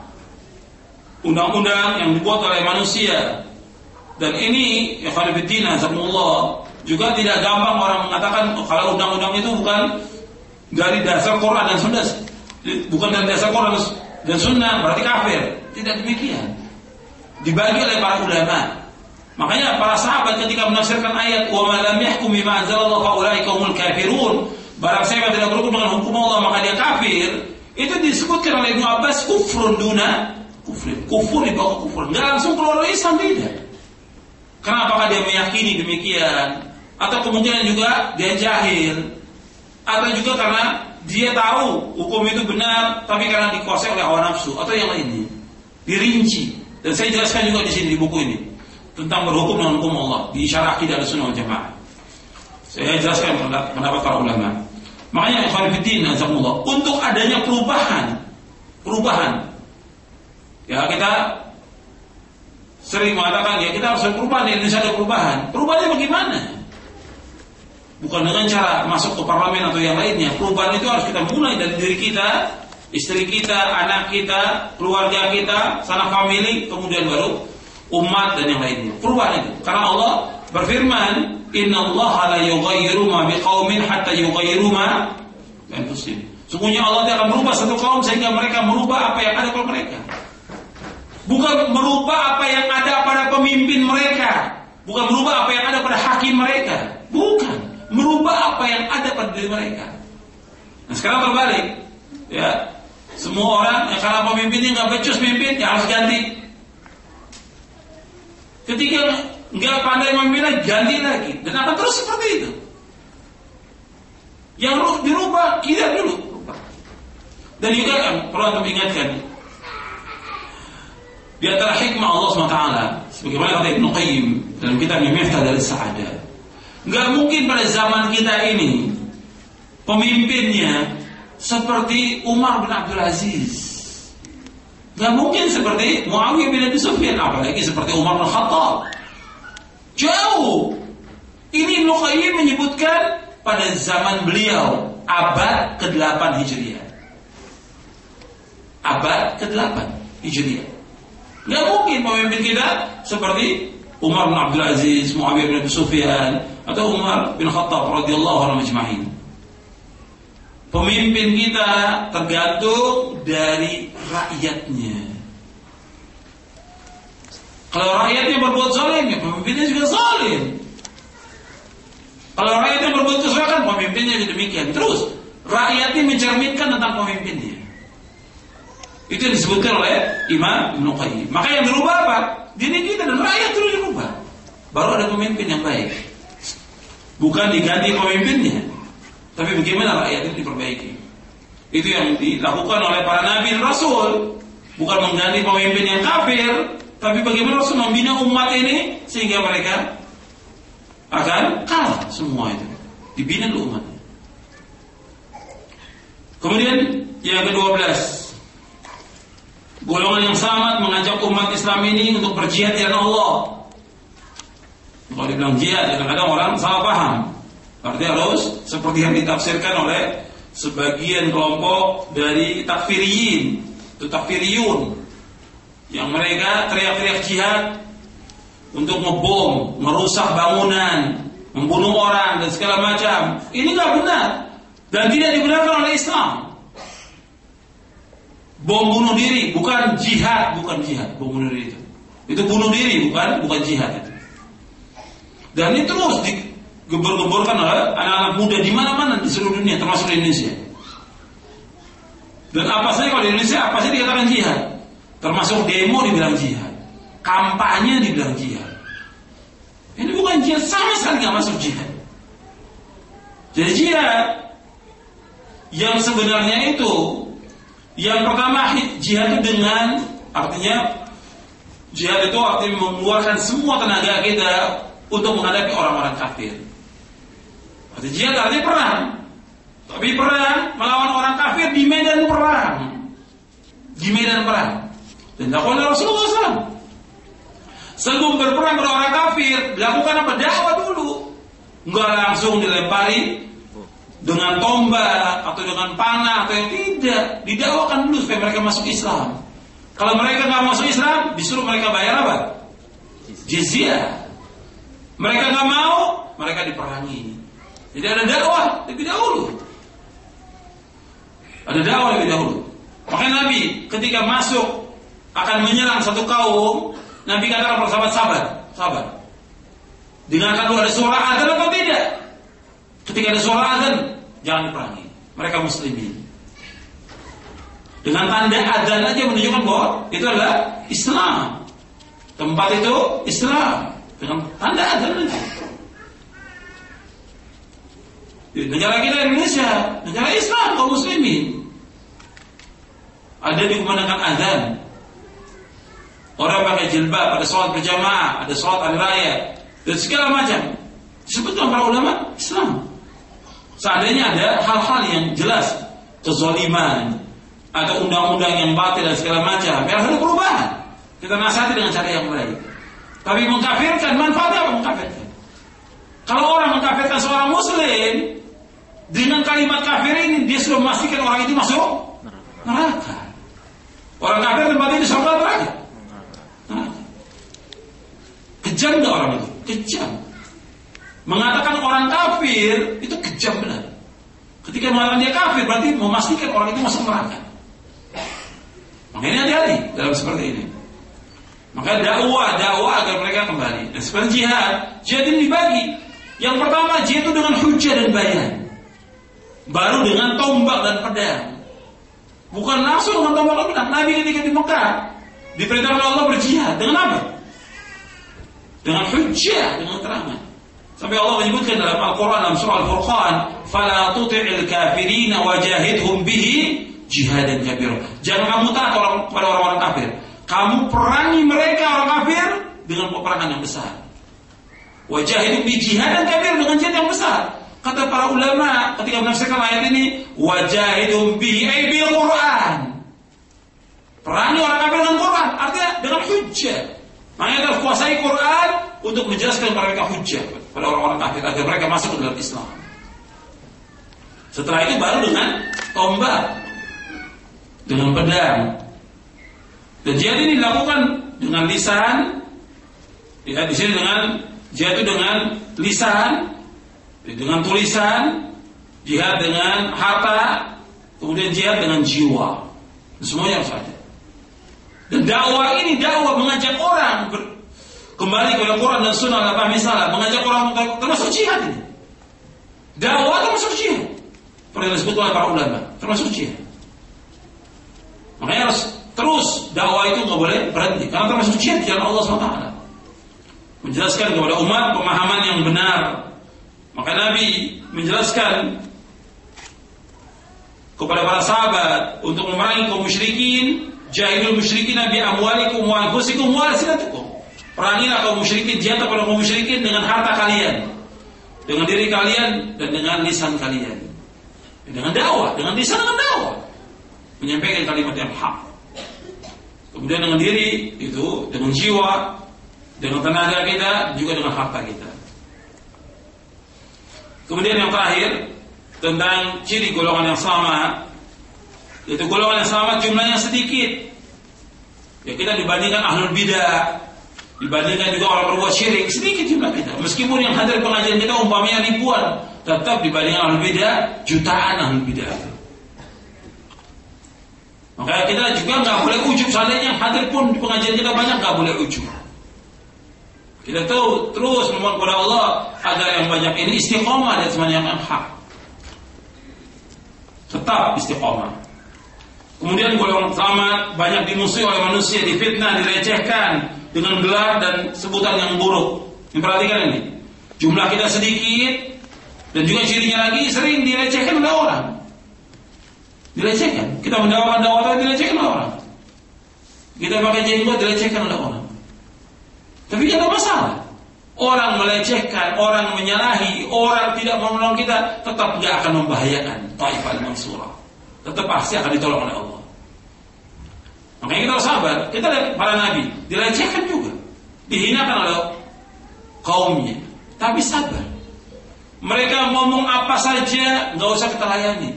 undang-undang yang dibuat oleh manusia. Dan ini, ya Azamullah, juga tidak gampang orang mengatakan oh, kalau undang-undang itu bukan dari dasar Quran dan Sunnah, bukan dari dasar Quran dan Sunnah, berarti kafir. Tidak demikian dibagi oleh para ulama. Makanya para sahabat ketika menafsirkan ayat wa ma lam yahkum bima anzalallahu fa ulaika humul kafirun, barang siapa tidak berhukum dengan hukum Allah maka dia kafir, itu disebutkan oleh Ibnu Abbas kufrun duna kufur. Kufur di bawah kufur. Enggak langsung keluar dari Islam. Karena apakah dia meyakini demikian atau kemudian juga dia jahil atau juga karena dia tahu hukum itu benar tapi karena dikuasai oleh hawa nafsu atau yang lainnya. Dirinci dan saya jelaskan juga di sini di buku ini tentang berhukum dengan hukum Allah di syarah akidah sunnah wal jamaah. Saya jelaskan pendapat para ulama. Makanya ikhwan fillah azakumullah untuk adanya perubahan perubahan ya kita sering mengatakan ya kita harus perubahan di Indonesia ada perubahan. Perubahannya bagaimana? Bukan dengan cara masuk ke parlemen atau yang lainnya. Perubahan itu harus kita mulai dari diri kita istri kita, anak kita, keluarga kita, sanak family, kemudian baru umat dan yang lainnya. Perubahan itu. Karena Allah berfirman, "Inna Allah la yughayyiru ma biqaumin hatta yughayyiru ma muslim. Sungguhnya Allah tidak akan merubah satu kaum sehingga mereka merubah apa yang ada pada mereka. Bukan merubah apa yang ada pada pemimpin mereka. Bukan merubah apa yang ada pada hakim mereka. Bukan. Merubah apa yang ada pada diri mereka. Nah sekarang terbalik. Ya, semua orang yang karena pemimpinnya nggak becus mimpin, ya harus ganti. Ketika nggak pandai memimpin, ganti lagi. Dan akan terus seperti itu. Yang dirubah, tidak dulu. Dan juga kan, perlu untuk ingatkan, di antara hikmah Allah SWT, sebagaimana kata Ibnu Qayyim dalam dari Sa'adah, nggak mungkin pada zaman kita ini pemimpinnya seperti Umar bin Abdul Aziz. Gak mungkin seperti Muawiyah bin Abi Sufyan, apalagi seperti Umar bin Khattab. Jauh. Ini Ibnu menyebutkan pada zaman beliau abad ke-8 Hijriah. Abad ke-8 Hijriah. Gak mungkin pemimpin kita seperti Umar bin Abdul Aziz, Muawiyah bin Abi Sufyan, atau Umar bin Khattab radhiyallahu anhu majma'in. Pemimpin kita tergantung dari rakyatnya. Kalau rakyatnya berbuat zalim, ya pemimpinnya juga zalim. Kalau rakyatnya berbuat kesalahan, pemimpinnya jadi demikian. Terus, rakyatnya mencerminkan tentang pemimpinnya. Itu yang disebutkan oleh Imam Ibn Qayyim. Maka yang dirubah apa? Diri kita dan rakyat itu dirubah. Baru ada pemimpin yang baik. Bukan diganti pemimpinnya. Tapi bagaimana rakyat itu diperbaiki? Itu yang dilakukan oleh para nabi dan rasul. Bukan mengganti pemimpin yang kafir, tapi bagaimana Rasul membina umat ini sehingga mereka akan kalah semua itu. Dibina dulu umatnya. Kemudian yang ke-12 Golongan yang sangat mengajak umat Islam ini untuk berjihad di Allah. Kalau dibilang jihad, kadang-kadang orang salah paham. Artinya harus seperti yang ditafsirkan oleh sebagian kelompok dari takfiriyin, itu takfiriyun, yang mereka teriak-teriak jihad untuk ngebom, merusak bangunan, membunuh orang dan segala macam. Ini nggak benar dan tidak dibenarkan oleh Islam. Bom bunuh diri bukan jihad, bukan jihad bom bunuh diri itu. Itu bunuh diri bukan bukan jihad itu. Dan ini terus digebor-geborkan oleh anak-anak muda di mana-mana di seluruh dunia termasuk di Indonesia. Dan apa saja kalau di Indonesia apa saja dikatakan jihad. Termasuk demo dibilang jihad. Kampanye dibilang jihad. Ini bukan jihad sama sekali nggak masuk jihad. Jadi jihad yang sebenarnya itu yang pertama jihad itu dengan artinya jihad itu artinya mengeluarkan semua tenaga kita untuk menghadapi orang-orang kafir. Artinya jihad artinya perang. Tapi perang melawan orang kafir di medan perang. Di medan perang. Dan oleh Rasulullah SAW. Sebelum berperang pada orang kafir, dilakukan apa? Dakwah dulu. Enggak langsung dilempari dengan tombak atau dengan panah atau yang tidak didakwakan dulu supaya mereka masuk Islam. Kalau mereka nggak masuk Islam, disuruh mereka bayar apa? Jizyah. Mereka nggak mau, mereka diperangi. Jadi ada dakwah lebih dahulu. Ada dakwah lebih dahulu. Makanya Nabi ketika masuk akan menyerang satu kaum, Nabi katakan sahabat sabar, sabar. Dengarkan dulu ada suara azan atau tidak? Ketika ada suara azan, jangan diperangi. Mereka muslimin. Dengan tanda adzan aja menunjukkan bahwa itu adalah Islam. Tempat itu Islam. Dengan tanda adzan aja. Negara kita Indonesia, negara Islam kaum muslimin. Ada dikumandangkan adzan. Orang pakai jilbab, ada sholat berjamaah, ada sholat hari raya, dan segala macam. Disebutkan para ulama Islam. Seandainya ada hal-hal yang jelas kezaliman atau undang-undang yang batil dan segala macam, ya harus perubahan. Kita nasihati dengan cara yang baik. Tapi mengkafirkan manfaatnya apa mengkafirkan? Kalau orang mengkafirkan seorang muslim dengan kalimat kafir ini dia sudah memastikan orang itu masuk neraka. Orang kafir tempat ini surga neraka. Kejam nggak orang itu? Kejam. Mengatakan orang kafir itu kejam benar. Ketika mengatakan dia kafir berarti memastikan orang itu masuk neraka. Makanya hati-hati dalam seperti ini. Maka dakwah, dakwah agar mereka kembali. Dan seperti jihad, jihad ini dibagi. Yang pertama jihad itu dengan hujah dan bayan. Baru dengan tombak dan pedang. Bukan langsung dengan tombak dan pedang. Nabi ketika di Mekah diperintahkan Allah berjihad dengan apa? Dengan hujah, dengan terangan. Sampai Allah menyebutkan dalam Al-Quran dalam surah Al-Furqan, "Fala tuti'il kafirin wajahidhum bihi jihadan kabir." Jangan kamu taat orang kepada orang-orang kafir. Kamu perangi mereka orang kafir dengan peperangan yang besar. Wajahidhum bi jihadan kabir dengan jihad yang besar. Kata para ulama ketika menafsirkan ayat ini, wajahidhum bi bil Quran. Perangi orang kafir dengan Quran, artinya dengan hujjah. Makanya kita kuasai Quran untuk menjelaskan kepada mereka hujjah pada orang-orang kafir agar mereka masuk ke dalam Islam. Setelah itu baru dengan tombak, dengan pedang. Dan jihad ini dilakukan dengan lisan, ya di sini dengan jihad itu dengan lisan, dengan tulisan, jihad dengan harta, kemudian jihad dengan jiwa. Semuanya harus ada. Dan dakwah ini dakwah mengajak orang kembali kepada Quran dan Sunnah apa misalnya mengajak orang termasuk jihad ini. Dakwah termasuk jihad. Pernah disebut oleh para ulama termasuk jihad. Makanya harus terus dakwah itu nggak boleh berhenti karena termasuk jihad jalan Allah SWT. Menjelaskan kepada umat pemahaman yang benar. Maka Nabi menjelaskan kepada para sahabat untuk memerangi kaum musyrikin jahilul musyrikin bi amwalikum wa anfusikum wa. Perangilah kaum musyrikin jihad kepada kaum musyrikin dengan harta kalian, dengan diri kalian dan dengan lisan kalian. Dengan dakwah, dengan lisan dengan dakwah. Menyampaikan kalimat yang hak. Kemudian dengan diri itu dengan jiwa, dengan tenaga kita, juga dengan harta kita. Kemudian yang terakhir tentang ciri golongan yang sama itu golongan yang sama jumlahnya sedikit. Ya kita dibandingkan ahlul bidah, dibandingkan juga orang berbuat syirik sedikit jumlah kita. Meskipun yang hadir pengajian kita umpamanya ribuan, tetap dibandingkan ahlul bidah jutaan ahlul bidah. Maka kita juga nggak boleh ujub seandainya hadir pun pengajian kita banyak nggak boleh ujub. Kita tahu terus memohon kepada Allah agar yang banyak ini istiqomah dan semuanya yang hak. Tetap istiqomah. Kemudian golongan selamat banyak dimusuhi oleh manusia, difitnah, dilecehkan dengan gelar dan sebutan yang buruk. Ini perhatikan ini. Jumlah kita sedikit dan juga cirinya lagi sering dilecehkan oleh orang. Dilecehkan. Kita mendawakan dakwah dilecehkan oleh orang. Kita pakai jenggot dilecehkan oleh orang. Tapi ada masalah. Orang melecehkan, orang menyalahi, orang tidak menolong kita, tetap tidak akan membahayakan Taifah Mansurah tetap pasti akan ditolong oleh Allah. Makanya kita harus sabar. Kita lihat para nabi dilecehkan juga, dihinakan oleh kaumnya, tapi sabar. Mereka ngomong apa saja, nggak usah kita layani,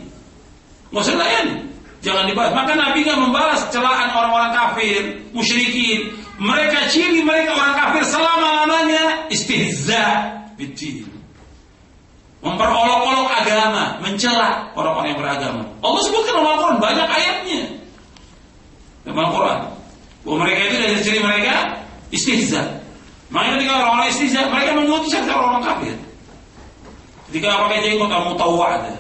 nggak usah layani, jangan dibahas. Maka Nabi nggak membalas celaan orang-orang kafir, musyrikin. Mereka ciri mereka orang kafir selama lamanya istihza bidin memperolok-olok agama, mencela orang-orang yang beragama. Allah sebutkan dalam Al-Quran banyak ayatnya dalam Al-Quran bahwa mereka itu dari ciri mereka istihza. Makanya ketika orang-orang istihza, mereka mengikuti cara orang-orang kafir. Ketika pakai jenggot mutawa ada.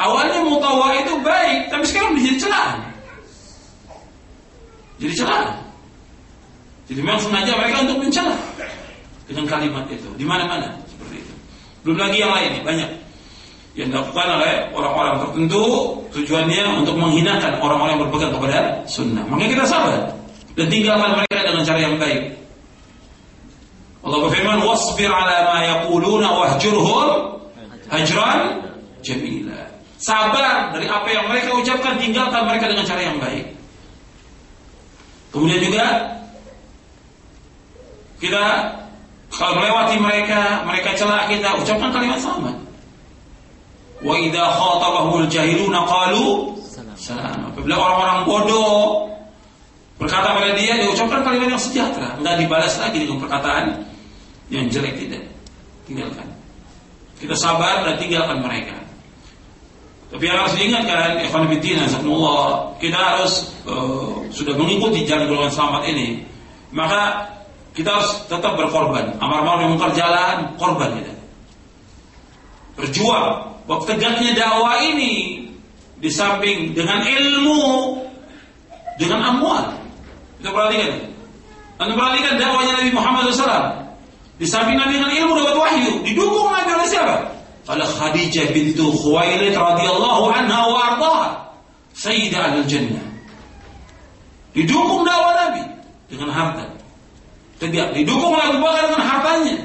Awalnya mutawa itu baik, tapi sekarang menjadi celaan. Jadi celaan. Jadi memang sengaja mereka untuk mencela dengan kalimat itu di mana-mana. Belum lagi yang lain banyak yang dilakukan oleh orang-orang tertentu tujuannya untuk menghinakan orang-orang yang berpegang kepada sunnah. Makanya kita sabar dan tinggalkan mereka dengan cara yang baik. Allah berfirman, "Wasbir 'ala ma yaquluna wahjurhum hajran jamila." Sabar dari apa yang mereka ucapkan, tinggalkan mereka dengan cara yang baik. Kemudian juga kita kalau melewati mereka, mereka celak kita, ucapkan kalimat selamat. Wa idza khatabahumul jahiluna qalu salam. Apabila orang-orang bodoh berkata pada dia, dia ucapkan kalimat yang sejahtera, enggak dibalas lagi dengan perkataan yang jelek tidak. Tinggalkan. Kita sabar dan tinggalkan mereka. Tapi yang harus diingatkan, Ikhwan Bidina, kita harus uh, sudah mengikuti jalan golongan selamat ini. Maka kita harus tetap berkorban. Amar ma'ruf mungkar jalan, korban kita. Berjuang. Waktu tegaknya dakwah ini di samping dengan ilmu, dengan amwal. Kita perhatikan. Anda perhatikan dakwahnya Nabi Muhammad SAW. Di samping Nabi dengan ilmu dapat wahyu, didukung Nabi oleh siapa? Oleh Khadijah bintu Khuwailid radhiyallahu anha wa ardaha. Sayyidah al-Jannah. Didukung dakwah Nabi dengan harta. Tidak, didukung oleh Abu Bakar dengan hartanya.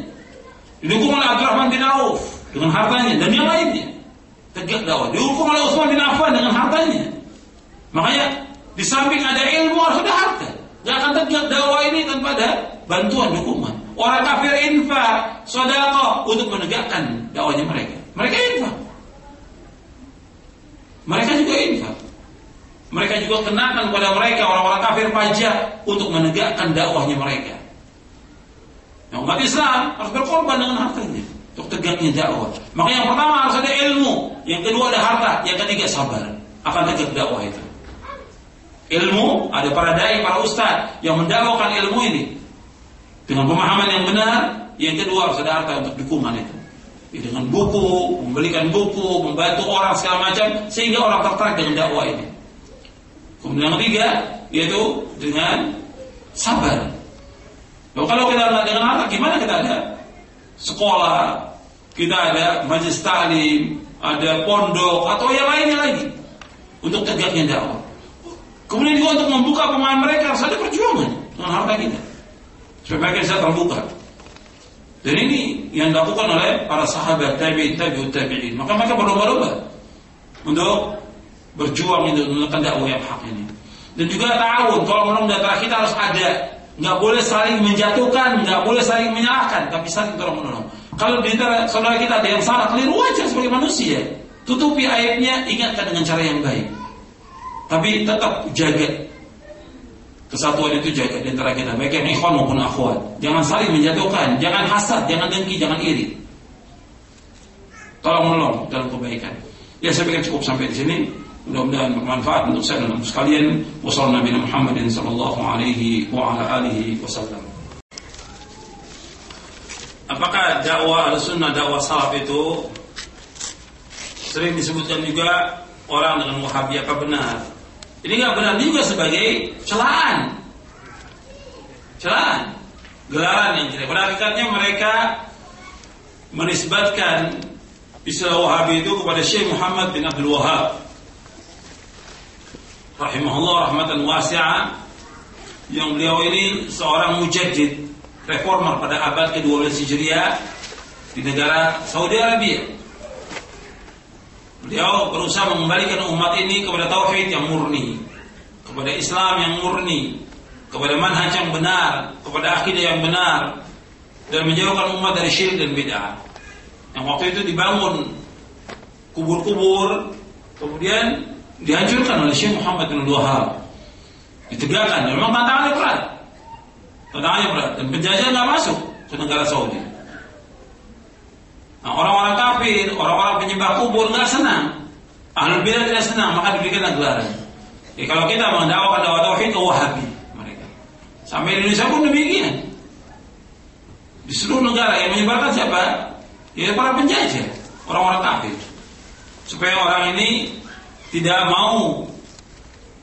Didukung oleh Abdurrahman bin Auf dengan hartanya dan yang lainnya. Tegak dakwah. Didukung oleh Utsman bin Affan dengan hartanya. Makanya di samping ada ilmu harus ada harta. Gak akan tegak dakwah ini tanpa ada bantuan dukungan. Orang kafir infak, sodako untuk menegakkan dakwahnya mereka. Mereka infak. Mereka juga infak. Mereka juga kenakan kepada mereka orang-orang kafir pajak untuk menegakkan dakwahnya mereka. Yang umat Islam harus berkorban dengan hartanya untuk tegaknya dakwah. Maka yang pertama harus ada ilmu, yang kedua ada harta, yang ketiga sabar akan tegak dakwah itu. Ilmu ada para dai, para ustaz yang mendakwakan ilmu ini dengan pemahaman yang benar. Yang kedua harus ada harta untuk dukungan itu. Dengan buku, membelikan buku, membantu orang segala macam sehingga orang tertarik dengan dakwah ini. Kemudian yang ketiga yaitu dengan sabar. Loh, kalau kita nggak dengan harta, gimana kita ada sekolah, kita ada majelis taklim, ada pondok atau yang lainnya lagi untuk tegaknya dakwah. Kemudian juga untuk membuka pemahaman mereka harus ada perjuangan dengan harta kita supaya mereka bisa terbuka. Dan ini yang dilakukan oleh para sahabat tabi'in tabi'ut tabi'in. Maka mereka berlomba-lomba untuk berjuang untuk menekan dakwah yang hak ini. Dan juga ta'awun, kalau menolong antara kita harus ada nggak boleh saling menjatuhkan, nggak boleh saling menyalahkan, tapi saling tolong menolong. Kalau di antara saudara kita ada yang salah, keliru wajar sebagai manusia. Tutupi aibnya, ingatkan dengan cara yang baik. Tapi tetap jaga kesatuan itu jaga di antara kita, baik yang ikhwan maupun akhwat. Jangan saling menjatuhkan, jangan hasad, jangan dengki, jangan iri. Tolong menolong dalam kebaikan. Ya saya pikir cukup sampai di sini. Mudah-mudahan bermanfaat untuk saya dan untuk sekalian. Wassalamualaikum Nabi Muhammad sallallahu alaihi wasallam. Apakah dakwah al-sunnah, dakwah salaf itu sering disebutkan juga orang dengan wahabi apa benar? Ini nggak benar juga sebagai celaan. Celaan. Gelaran yang jelek. Pada hakikatnya mereka menisbatkan istilah wahabi itu kepada Syekh Muhammad bin Abdul Wahab rahimahullah rahmatan wasi'ah yang beliau ini seorang mujaddid reformer pada abad ke-12 Hijriah di negara Saudi Arabia. Beliau berusaha mengembalikan umat ini kepada tauhid yang murni, kepada Islam yang murni, kepada manhaj yang benar, kepada akidah yang benar dan menjauhkan umat dari syirik dan bid'ah. Yang waktu itu dibangun kubur-kubur, kemudian dihancurkan oleh Syekh Muhammad bin Wahab. Ditegakkan, memang tantangannya berat. Tantangannya berat dan penjajah nggak masuk ke negara Saudi. Nah, orang-orang kafir, orang-orang penyembah kubur nggak senang. Ahlul bidah tidak senang, maka diberikan gelaran. Ya, kalau kita mendakwakan dakwah tauhid ke Wahabi mereka. Sampai Indonesia pun demikian. Di seluruh negara yang menyebarkan siapa? Ya para penjajah, orang-orang kafir. Supaya orang ini tidak mau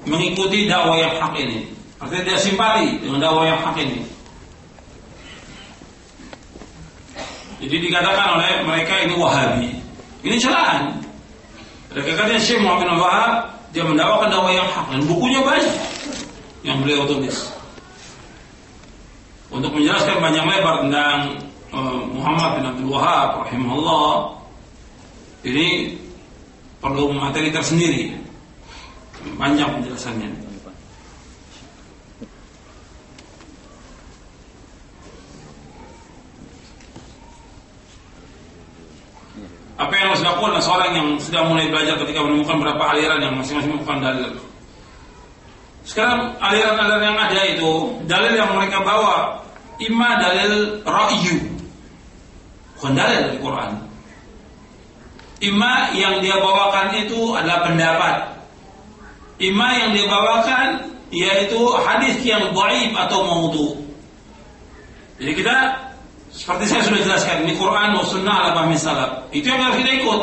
mengikuti dakwah yang hak ini. Artinya dia simpati dengan dakwah yang hak ini. Jadi dikatakan oleh mereka ini Wahabi. Ini celaan. Mereka Syekh Muhammad bin Wahab dia mendakwakan dakwah yang hak dan bukunya banyak yang beliau tulis. Untuk menjelaskan banyak lebar tentang uh, Muhammad bin Abdul Wahab rahimahullah ini perlu materi tersendiri. Banyak penjelasannya. Apa yang harus dilakukan seorang yang sudah mulai belajar ketika menemukan beberapa aliran yang masing-masing menemukan dalil. Sekarang aliran-aliran yang ada itu dalil yang mereka bawa ima dalil ra'yu bukan dalil dari Quran Ima yang dia bawakan itu adalah pendapat. Ima yang dia bawakan yaitu hadis yang dhaif atau maudhu. Jadi kita seperti saya sudah jelaskan ini Quran dan Sunnah ala pahmi salaf. Itu yang harus kita ikut.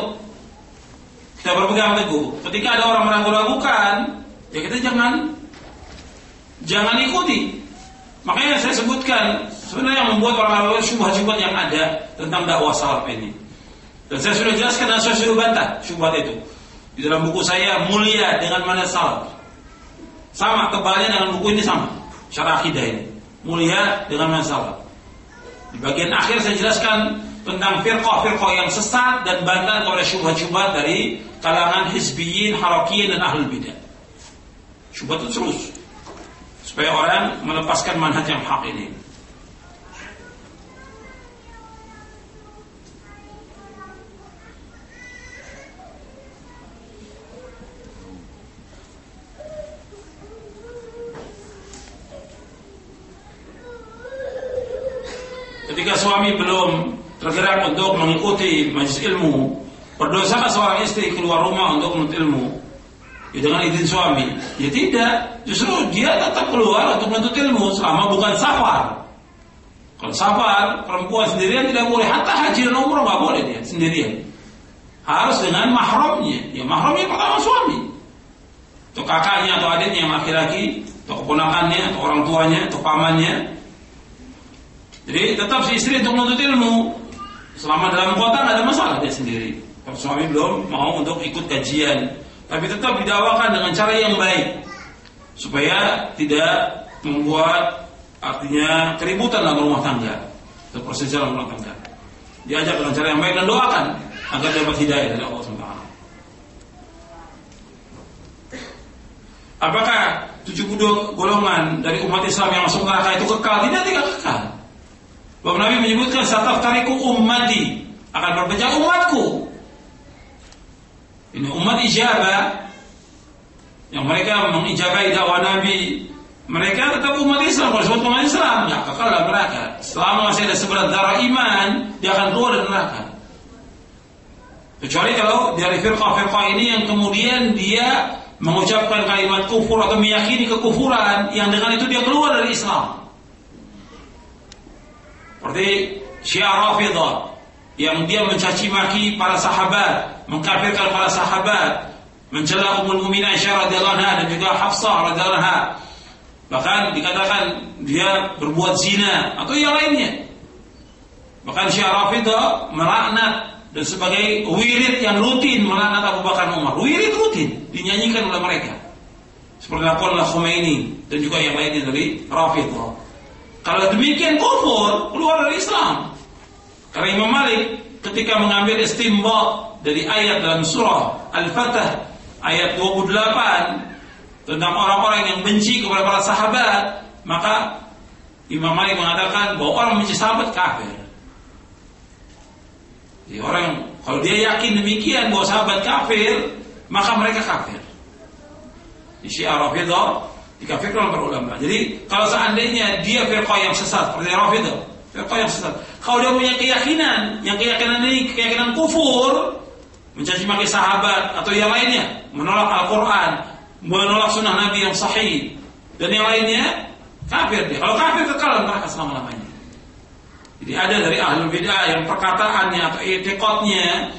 Kita berpegang teguh. Ketika ada orang meragu-ragukan, ya kita jangan jangan ikuti. Makanya saya sebutkan sebenarnya yang membuat orang ragu syubhat-syubhat yang ada tentang dakwah salaf ini. Dan saya sudah jelaskan dan saya sudah bantah syubhat itu. Di dalam buku saya mulia dengan mana salaf. Sama tebalnya dengan buku ini sama. Syarah akidah ini. Mulia dengan mana salaf. Di bagian akhir saya jelaskan tentang firqah-firqah yang sesat dan bantahan kepada syubhat-syubhat dari kalangan hizbiyin, harakiyin dan ahlul bidah. Syubhat itu terus supaya orang melepaskan manhaj yang hak ini. Ketika suami belum tergerak untuk mengikuti majlis ilmu, berdosakah seorang istri keluar rumah untuk menuntut ilmu? Ya dengan izin suami. Ya tidak, justru dia tetap keluar untuk menuntut ilmu selama bukan safar. Kalau safar, perempuan sendirian tidak boleh. Hatta haji dan umrah nggak boleh dia sendirian. Harus dengan mahramnya. Ya mahramnya pertama suami. Atau kakaknya atau adiknya yang laki-laki, atau keponakannya, atau orang tuanya, atau pamannya, jadi tetap si istri untuk menuntut ilmu selama dalam kota nggak ada masalah dia sendiri. Kalau suami belum mau untuk ikut kajian, tapi tetap didakwakan dengan cara yang baik supaya tidak membuat artinya keributan dalam rumah tangga atau proses dalam rumah tangga. Diajak dengan cara yang baik dan doakan agar dapat hidayah dari Allah SWT. Apakah 72 golongan dari umat Islam yang masuk neraka itu kekal? Tidak, tidak kekal. Bahwa Nabi menyebutkan sataf tariku ummati akan berpecah umatku. Ini umat ijabah yang mereka mengijabai dakwah Nabi. Mereka tetap umat Islam, kalau disebut umat Islam, ya kekal dalam neraka. Selama masih ada seberat darah iman, dia akan keluar dari neraka. Kecuali kalau dari firqah-firqah ini yang kemudian dia mengucapkan kalimat kufur atau meyakini kekufuran yang dengan itu dia keluar dari Islam. Seperti Syiah Rafidah yang dia mencaci maki para sahabat, mengkafirkan para sahabat, mencela Ummul Mukminin Aisyah radhiyallahu anha dan juga Hafsah radhiyallahu anha. Bahkan dikatakan dia berbuat zina atau yang lainnya. Bahkan Syiah Rafidah melaknat dan sebagai wirid yang rutin melaknat Abu Bakar Umar. Wirid rutin dinyanyikan oleh mereka. Seperti lakukan Khomeini dan juga yang lainnya dari Rafidah. Kalau demikian kufur, keluar dari Islam. Karena Imam Malik ketika mengambil istimbat dari ayat dalam surah Al-Fatah ayat 28 tentang orang-orang yang benci kepada para sahabat, maka Imam Malik mengatakan bahwa orang benci sahabat kafir. Jadi orang yang kalau dia yakin demikian bahwa sahabat kafir, maka mereka kafir. Di Syiah Rafidah dikafirkan oleh para ulama. Jadi kalau seandainya dia firqah yang sesat seperti Rafidah, firqah yang sesat. Kalau dia punya keyakinan, yang keyakinan ini keyakinan kufur, mencaci maki sahabat atau yang lainnya, menolak Al-Qur'an, menolak sunnah Nabi yang sahih dan yang lainnya, kafir dia. Kalau kafir kekal neraka selama-lamanya. Jadi ada dari ahlul bidah yang perkataannya atau etikotnya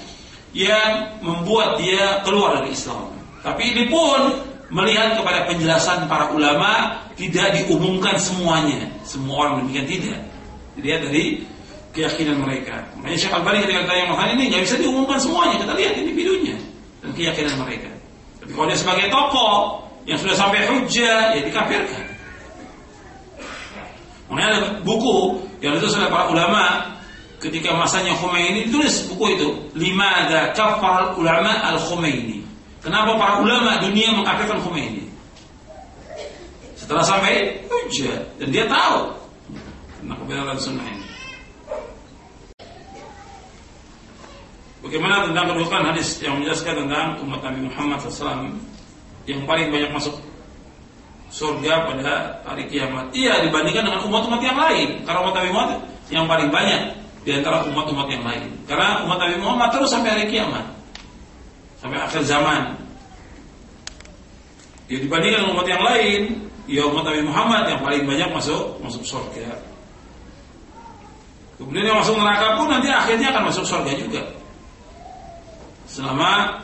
yang membuat dia keluar dari Islam. Tapi ini pun melihat kepada penjelasan para ulama tidak diumumkan semuanya. Semua orang demikian tidak. Dilihat dari keyakinan mereka. Makanya Syekh Al-Bani ketika tanya makan ini nggak bisa diumumkan semuanya. Kita lihat individunya dan keyakinan mereka. Tapi kalau dia sebagai tokoh yang sudah sampai hujah, ya dikafirkan. Makanya ada buku yang itu oleh para ulama ketika masanya Khomeini ditulis buku itu lima ada kafar ulama al Khomeini Kenapa para ulama dunia mengkafirkan Khomeini? Setelah sampai hujah dan dia tahu tentang kebenaran sunnah ini. Bagaimana tentang kedudukan hadis yang menjelaskan tentang umat Nabi Muhammad SAW yang paling banyak masuk surga pada hari kiamat? Iya dibandingkan dengan umat-umat yang lain. Karena umat Nabi Muhammad yang paling banyak di antara umat-umat yang lain. Karena umat Nabi Muhammad terus sampai hari kiamat. Sampai akhir zaman. Ya dibandingkan umat yang lain, ya umat Nabi Muhammad yang paling banyak masuk masuk surga. Kemudian yang masuk neraka pun nanti akhirnya akan masuk surga juga. Selama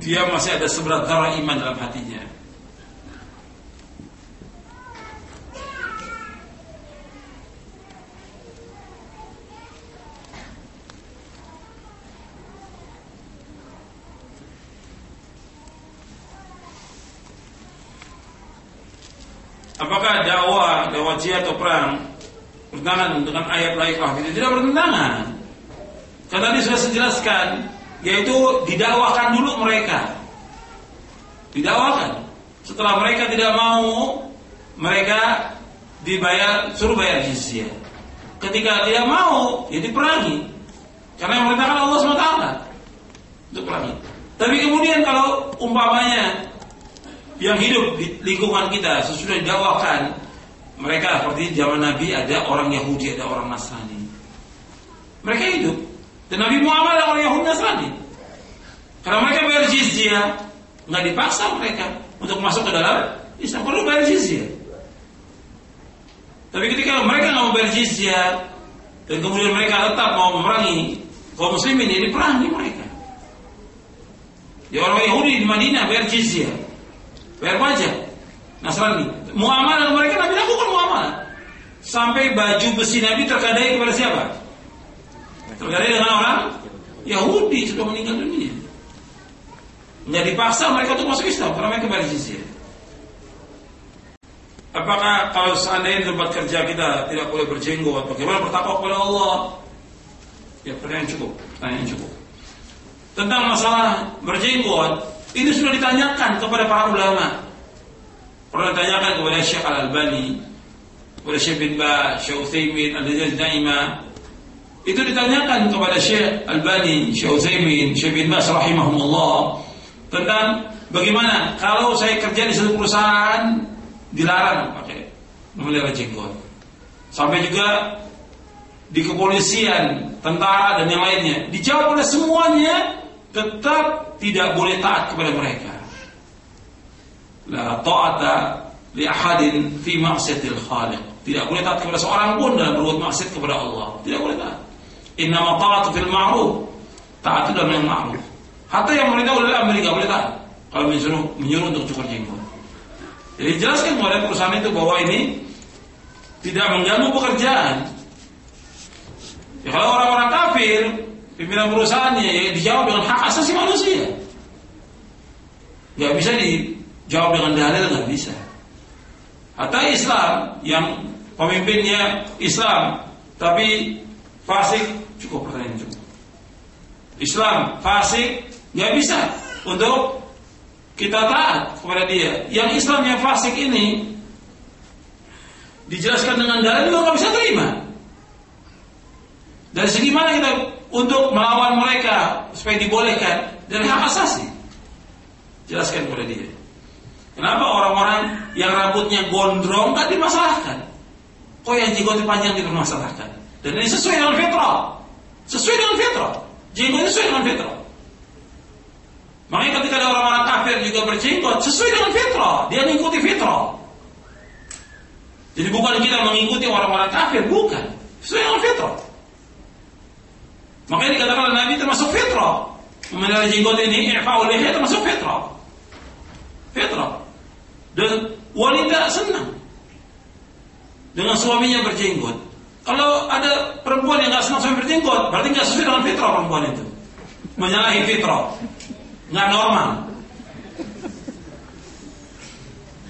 dia masih ada seberat darah iman dalam hatinya. Apakah jihad atau perang bertentangan dengan ayat-ayat wahyu itu tidak bertentangan. Karena tadi sudah saya yaitu didakwakan dulu mereka. Didakwakan. Setelah mereka tidak mau, mereka dibayar suruh bayar jizyah. Ketika tidak mau, ya diperangi. Karena yang memerintahkan Allah SWT untuk perangi. Tapi kemudian kalau umpamanya yang hidup di lingkungan kita sesudah didakwakan mereka seperti zaman Nabi ada orang Yahudi ada orang Nasrani. Mereka hidup. Dan Nabi Muhammad ada orang Yahudi Nasrani. Karena mereka bayar jizyah nggak dipaksa mereka untuk masuk ke dalam Islam. Perlu bayar jizyah. Tapi ketika mereka nggak mau bayar jizyah dan kemudian mereka tetap mau memerangi kaum muslimin ini perangi mereka. Ya orang Yahudi di Madinah bayar jizyah. Bayar pajak. Nasrani. Muamalah mereka Nabi lakukan muamalah. Sampai baju besi Nabi terkadai kepada siapa? Terkadai dengan orang Yahudi sudah meninggal dunia. Nggak dipaksa mereka untuk masuk Islam karena mereka bayar jizyah. Apakah kalau seandainya tempat kerja kita tidak boleh berjenggot, bagaimana bertakwa kepada Allah? Ya pertanyaan cukup, pertanyaan cukup. Tentang masalah berjenggot, ini sudah ditanyakan kepada para ulama. Pernah ditanyakan kepada Syekh Al-Albani, kepada Syekh bin Ba, Syekh Utsaimin, Al-Jazz Naima. Itu ditanyakan kepada Syekh Al-Albani, Syekh Utsaimin, Syekh bin Bas rahimahumullah tentang bagaimana kalau saya kerja di satu perusahaan dilarang pakai memelihara jenggot. Sampai juga di kepolisian, tentara dan yang lainnya. Dijawab oleh semuanya tetap tidak boleh taat kepada mereka. La ta'ata li ahadin fi ma'siyatil khaliq. Tidak boleh taat kepada seorang pun dalam berbuat maksiat kepada Allah. Tidak boleh taat. Innama ta'atu fil ma'ruf. Taat itu dalam yang ma'ruf. Hatta yang merintah oleh Amerika boleh taat. Kalau menyuruh, menyuruh untuk cukur jenggot. Jadi jelaskan kepada perusahaan itu bahwa ini tidak mengganggu pekerjaan. Ya, kalau orang-orang kafir pimpinan perusahaannya ya dijawab dengan hak asasi manusia. Gak bisa dijawab dengan dalil nggak bisa. Atau Islam yang pemimpinnya Islam tapi fasik cukup pertanyaan cukup. Islam fasik nggak bisa untuk kita taat kepada dia. Yang Islam yang fasik ini dijelaskan dengan dalil juga nggak bisa terima. Dari segi mana kita untuk melawan mereka supaya dibolehkan dari hak asasi. Jelaskan kepada dia. Kenapa orang-orang yang rambutnya gondrong tak dimasalahkan? Kok yang jenggotnya panjang dipermasalahkan? Dan ini sesuai dengan fitrah. Sesuai dengan fitrah. Jenggot sesuai dengan fitrah. Makanya ketika ada orang-orang kafir juga berjenggot sesuai dengan fitrah, dia mengikuti fitrah. Jadi bukan kita mengikuti orang-orang kafir, bukan. Sesuai dengan fitrah. Makanya dikatakan oleh Nabi termasuk fitrah. Memelihara jenggot ini, i'fa'ul termasuk fitrah. Fitrah. Dan wanita senang dengan suaminya berjenggot. Kalau ada perempuan yang nggak senang suami berjenggot, berarti nggak sesuai dengan fitrah perempuan itu. Menyalahi fitrah, nggak normal.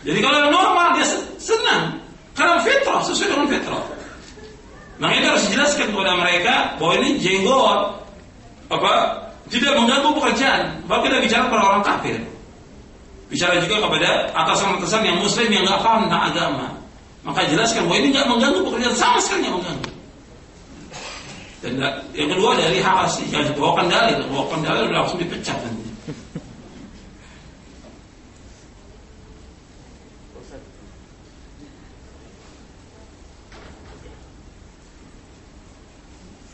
Jadi kalau normal dia senang karena fitrah sesuai dengan fitrah. Nah itu harus dijelaskan kepada mereka bahwa ini jenggot apa tidak mengganggu pekerjaan. Bahwa kita bicara kepada orang kafir. Bicara juga kepada atasan-atasan yang muslim yang nggak paham tentang agama. Maka jelaskan bahwa ini nggak mengganggu pekerjaan sama sekali nggak mengganggu. Dan yang kedua dari hak asli, jangan bawakan dalil, bawakan dalil langsung dipecat nanti.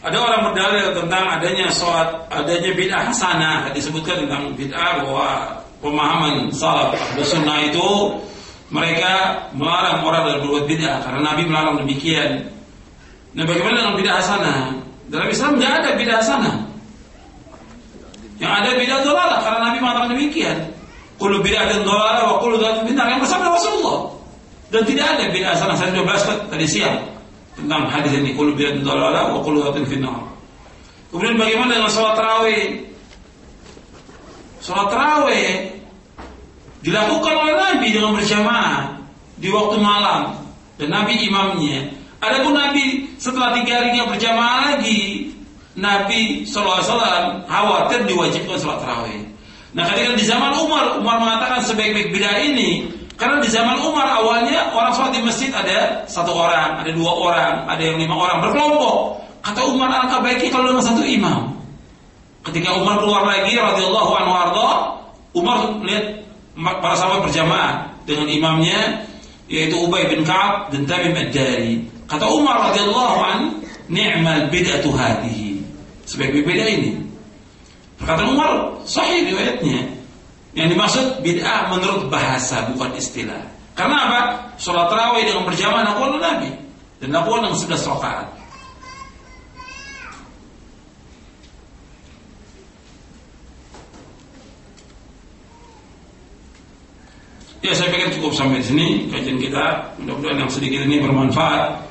Ada orang berdalil tentang adanya sholat, adanya bid'ah hasanah. Disebutkan tentang bid'ah bahwa pemahaman salaf sunnah itu mereka melarang orang dari berbuat bid'ah karena Nabi melarang demikian. Nah bagaimana dengan bid'ah hasanah? Dalam Islam tidak ada bid'ah hasanah. Yang ada bid'ah dolalah karena Nabi mengatakan demikian. Kullu bid'atin dolalah wa kullu dzalatin benar yang bersama Rasulullah. Dan tidak ada bid'ah hasanah. Saya sudah bahas tadi siang tentang hadis ini kullu bid'atin dolalah wa kullu finnar. Kemudian bagaimana dengan sholat tarawih? Sholat tarawih dilakukan oleh Nabi dengan berjamaah di waktu malam dan Nabi imamnya. Adapun Nabi setelah tiga harinya berjamaah lagi, Nabi SAW khawatir diwajibkan sholat tarawih. Nah ketika di zaman Umar, Umar mengatakan sebaik-baik bid'ah ini karena di zaman Umar awalnya orang sholat di masjid ada satu orang, ada dua orang, ada yang lima orang berkelompok. Kata Umar alangkah baiknya kalau dengan satu imam. Ketika Umar keluar lagi radhiyallahu anhu arda, Umar lihat para sahabat berjamaah dengan imamnya yaitu Ubay bin Ka'ab dan Tamim ad-Dari. Kata Umar radhiyallahu an, "Ni'mal bid'atu hadhihi." Sebagai beda ini. Perkataan Umar sahih riwayatnya. Yang dimaksud bid'ah menurut bahasa bukan istilah. Karena apa? Sholat tarawih dengan berjamaah Nabi dan lakukan dengan sebelas rakaat. Ya saya pikir cukup sampai di sini kajian kita. Mudah-mudahan yang sedikit ini bermanfaat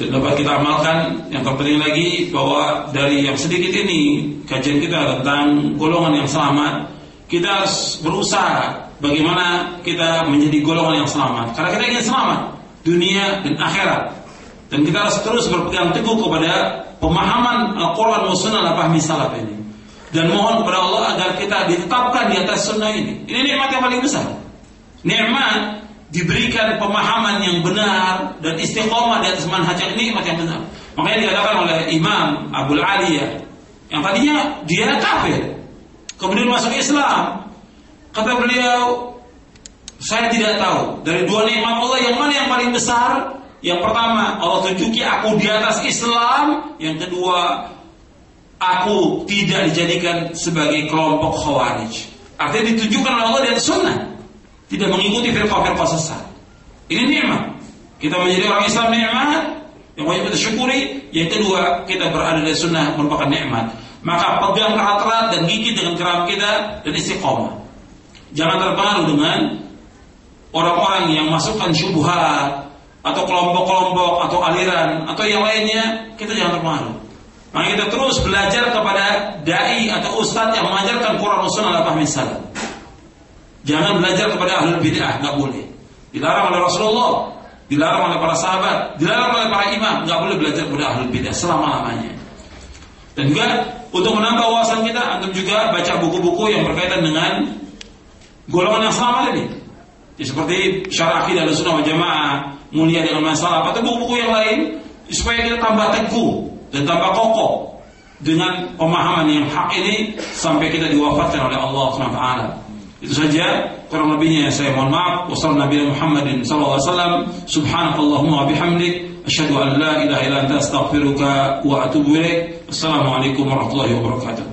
dan dapat kita amalkan. Yang terpenting lagi bahwa dari yang sedikit ini kajian kita tentang golongan yang selamat, kita harus berusaha bagaimana kita menjadi golongan yang selamat. Karena kita ingin selamat dunia dan akhirat. Dan kita harus terus berpegang teguh kepada pemahaman Al-Quran dan Sunnah salaf ini. Dan mohon kepada Allah agar kita ditetapkan di atas sunnah ini. Ini nikmat yang paling besar nikmat diberikan pemahaman yang benar dan istiqomah di atas manhaj yang nikmat yang benar. Makanya dikatakan oleh Imam Abdul Aliyah yang tadinya dia kafir, kemudian masuk Islam. Kata beliau, saya tidak tahu dari dua nikmat Allah yang mana yang paling besar. Yang pertama, Allah tunjuki aku di atas Islam. Yang kedua, aku tidak dijadikan sebagai kelompok khawarij. Artinya ditunjukkan oleh Allah dan sunnah tidak mengikuti firqah-firqah sesat. Ini nikmat. Kita menjadi orang Islam nikmat yang wajib kita syukuri. Yang kedua, kita berada di sunnah merupakan nikmat. Maka pegang erat-erat dan gigit dengan keram kita dan istiqomah. Jangan terpengaruh dengan orang-orang yang masukkan syubhat atau kelompok-kelompok atau aliran atau yang lainnya, kita jangan terpengaruh. Maka kita terus belajar kepada dai atau ustadz yang mengajarkan Quran Sunnah misalnya. Jangan belajar kepada ahli bid'ah, nggak boleh. Dilarang oleh Rasulullah, dilarang oleh para sahabat, dilarang oleh para imam, nggak boleh belajar kepada ahli bid'ah selama lamanya. Dan juga untuk menambah wawasan kita, antum juga baca buku-buku yang berkaitan dengan golongan yang selamat ini. Ya, seperti syarah akidah dan sunnah jamaah, mulia dengan masalah atau buku-buku yang lain supaya kita tambah teguh dan tambah kokoh dengan pemahaman yang hak ini sampai kita diwafatkan oleh Allah taala. Itu saja kurang lebihnya saya mohon maaf. Wassalamualaikum Muhammadin sallallahu. Subhanakallahumma wa bihamdik asyhadu an la ilaha illa anta astaghfiruka wa atubu ilaik. Assalamualaikum warahmatullahi wabarakatuh.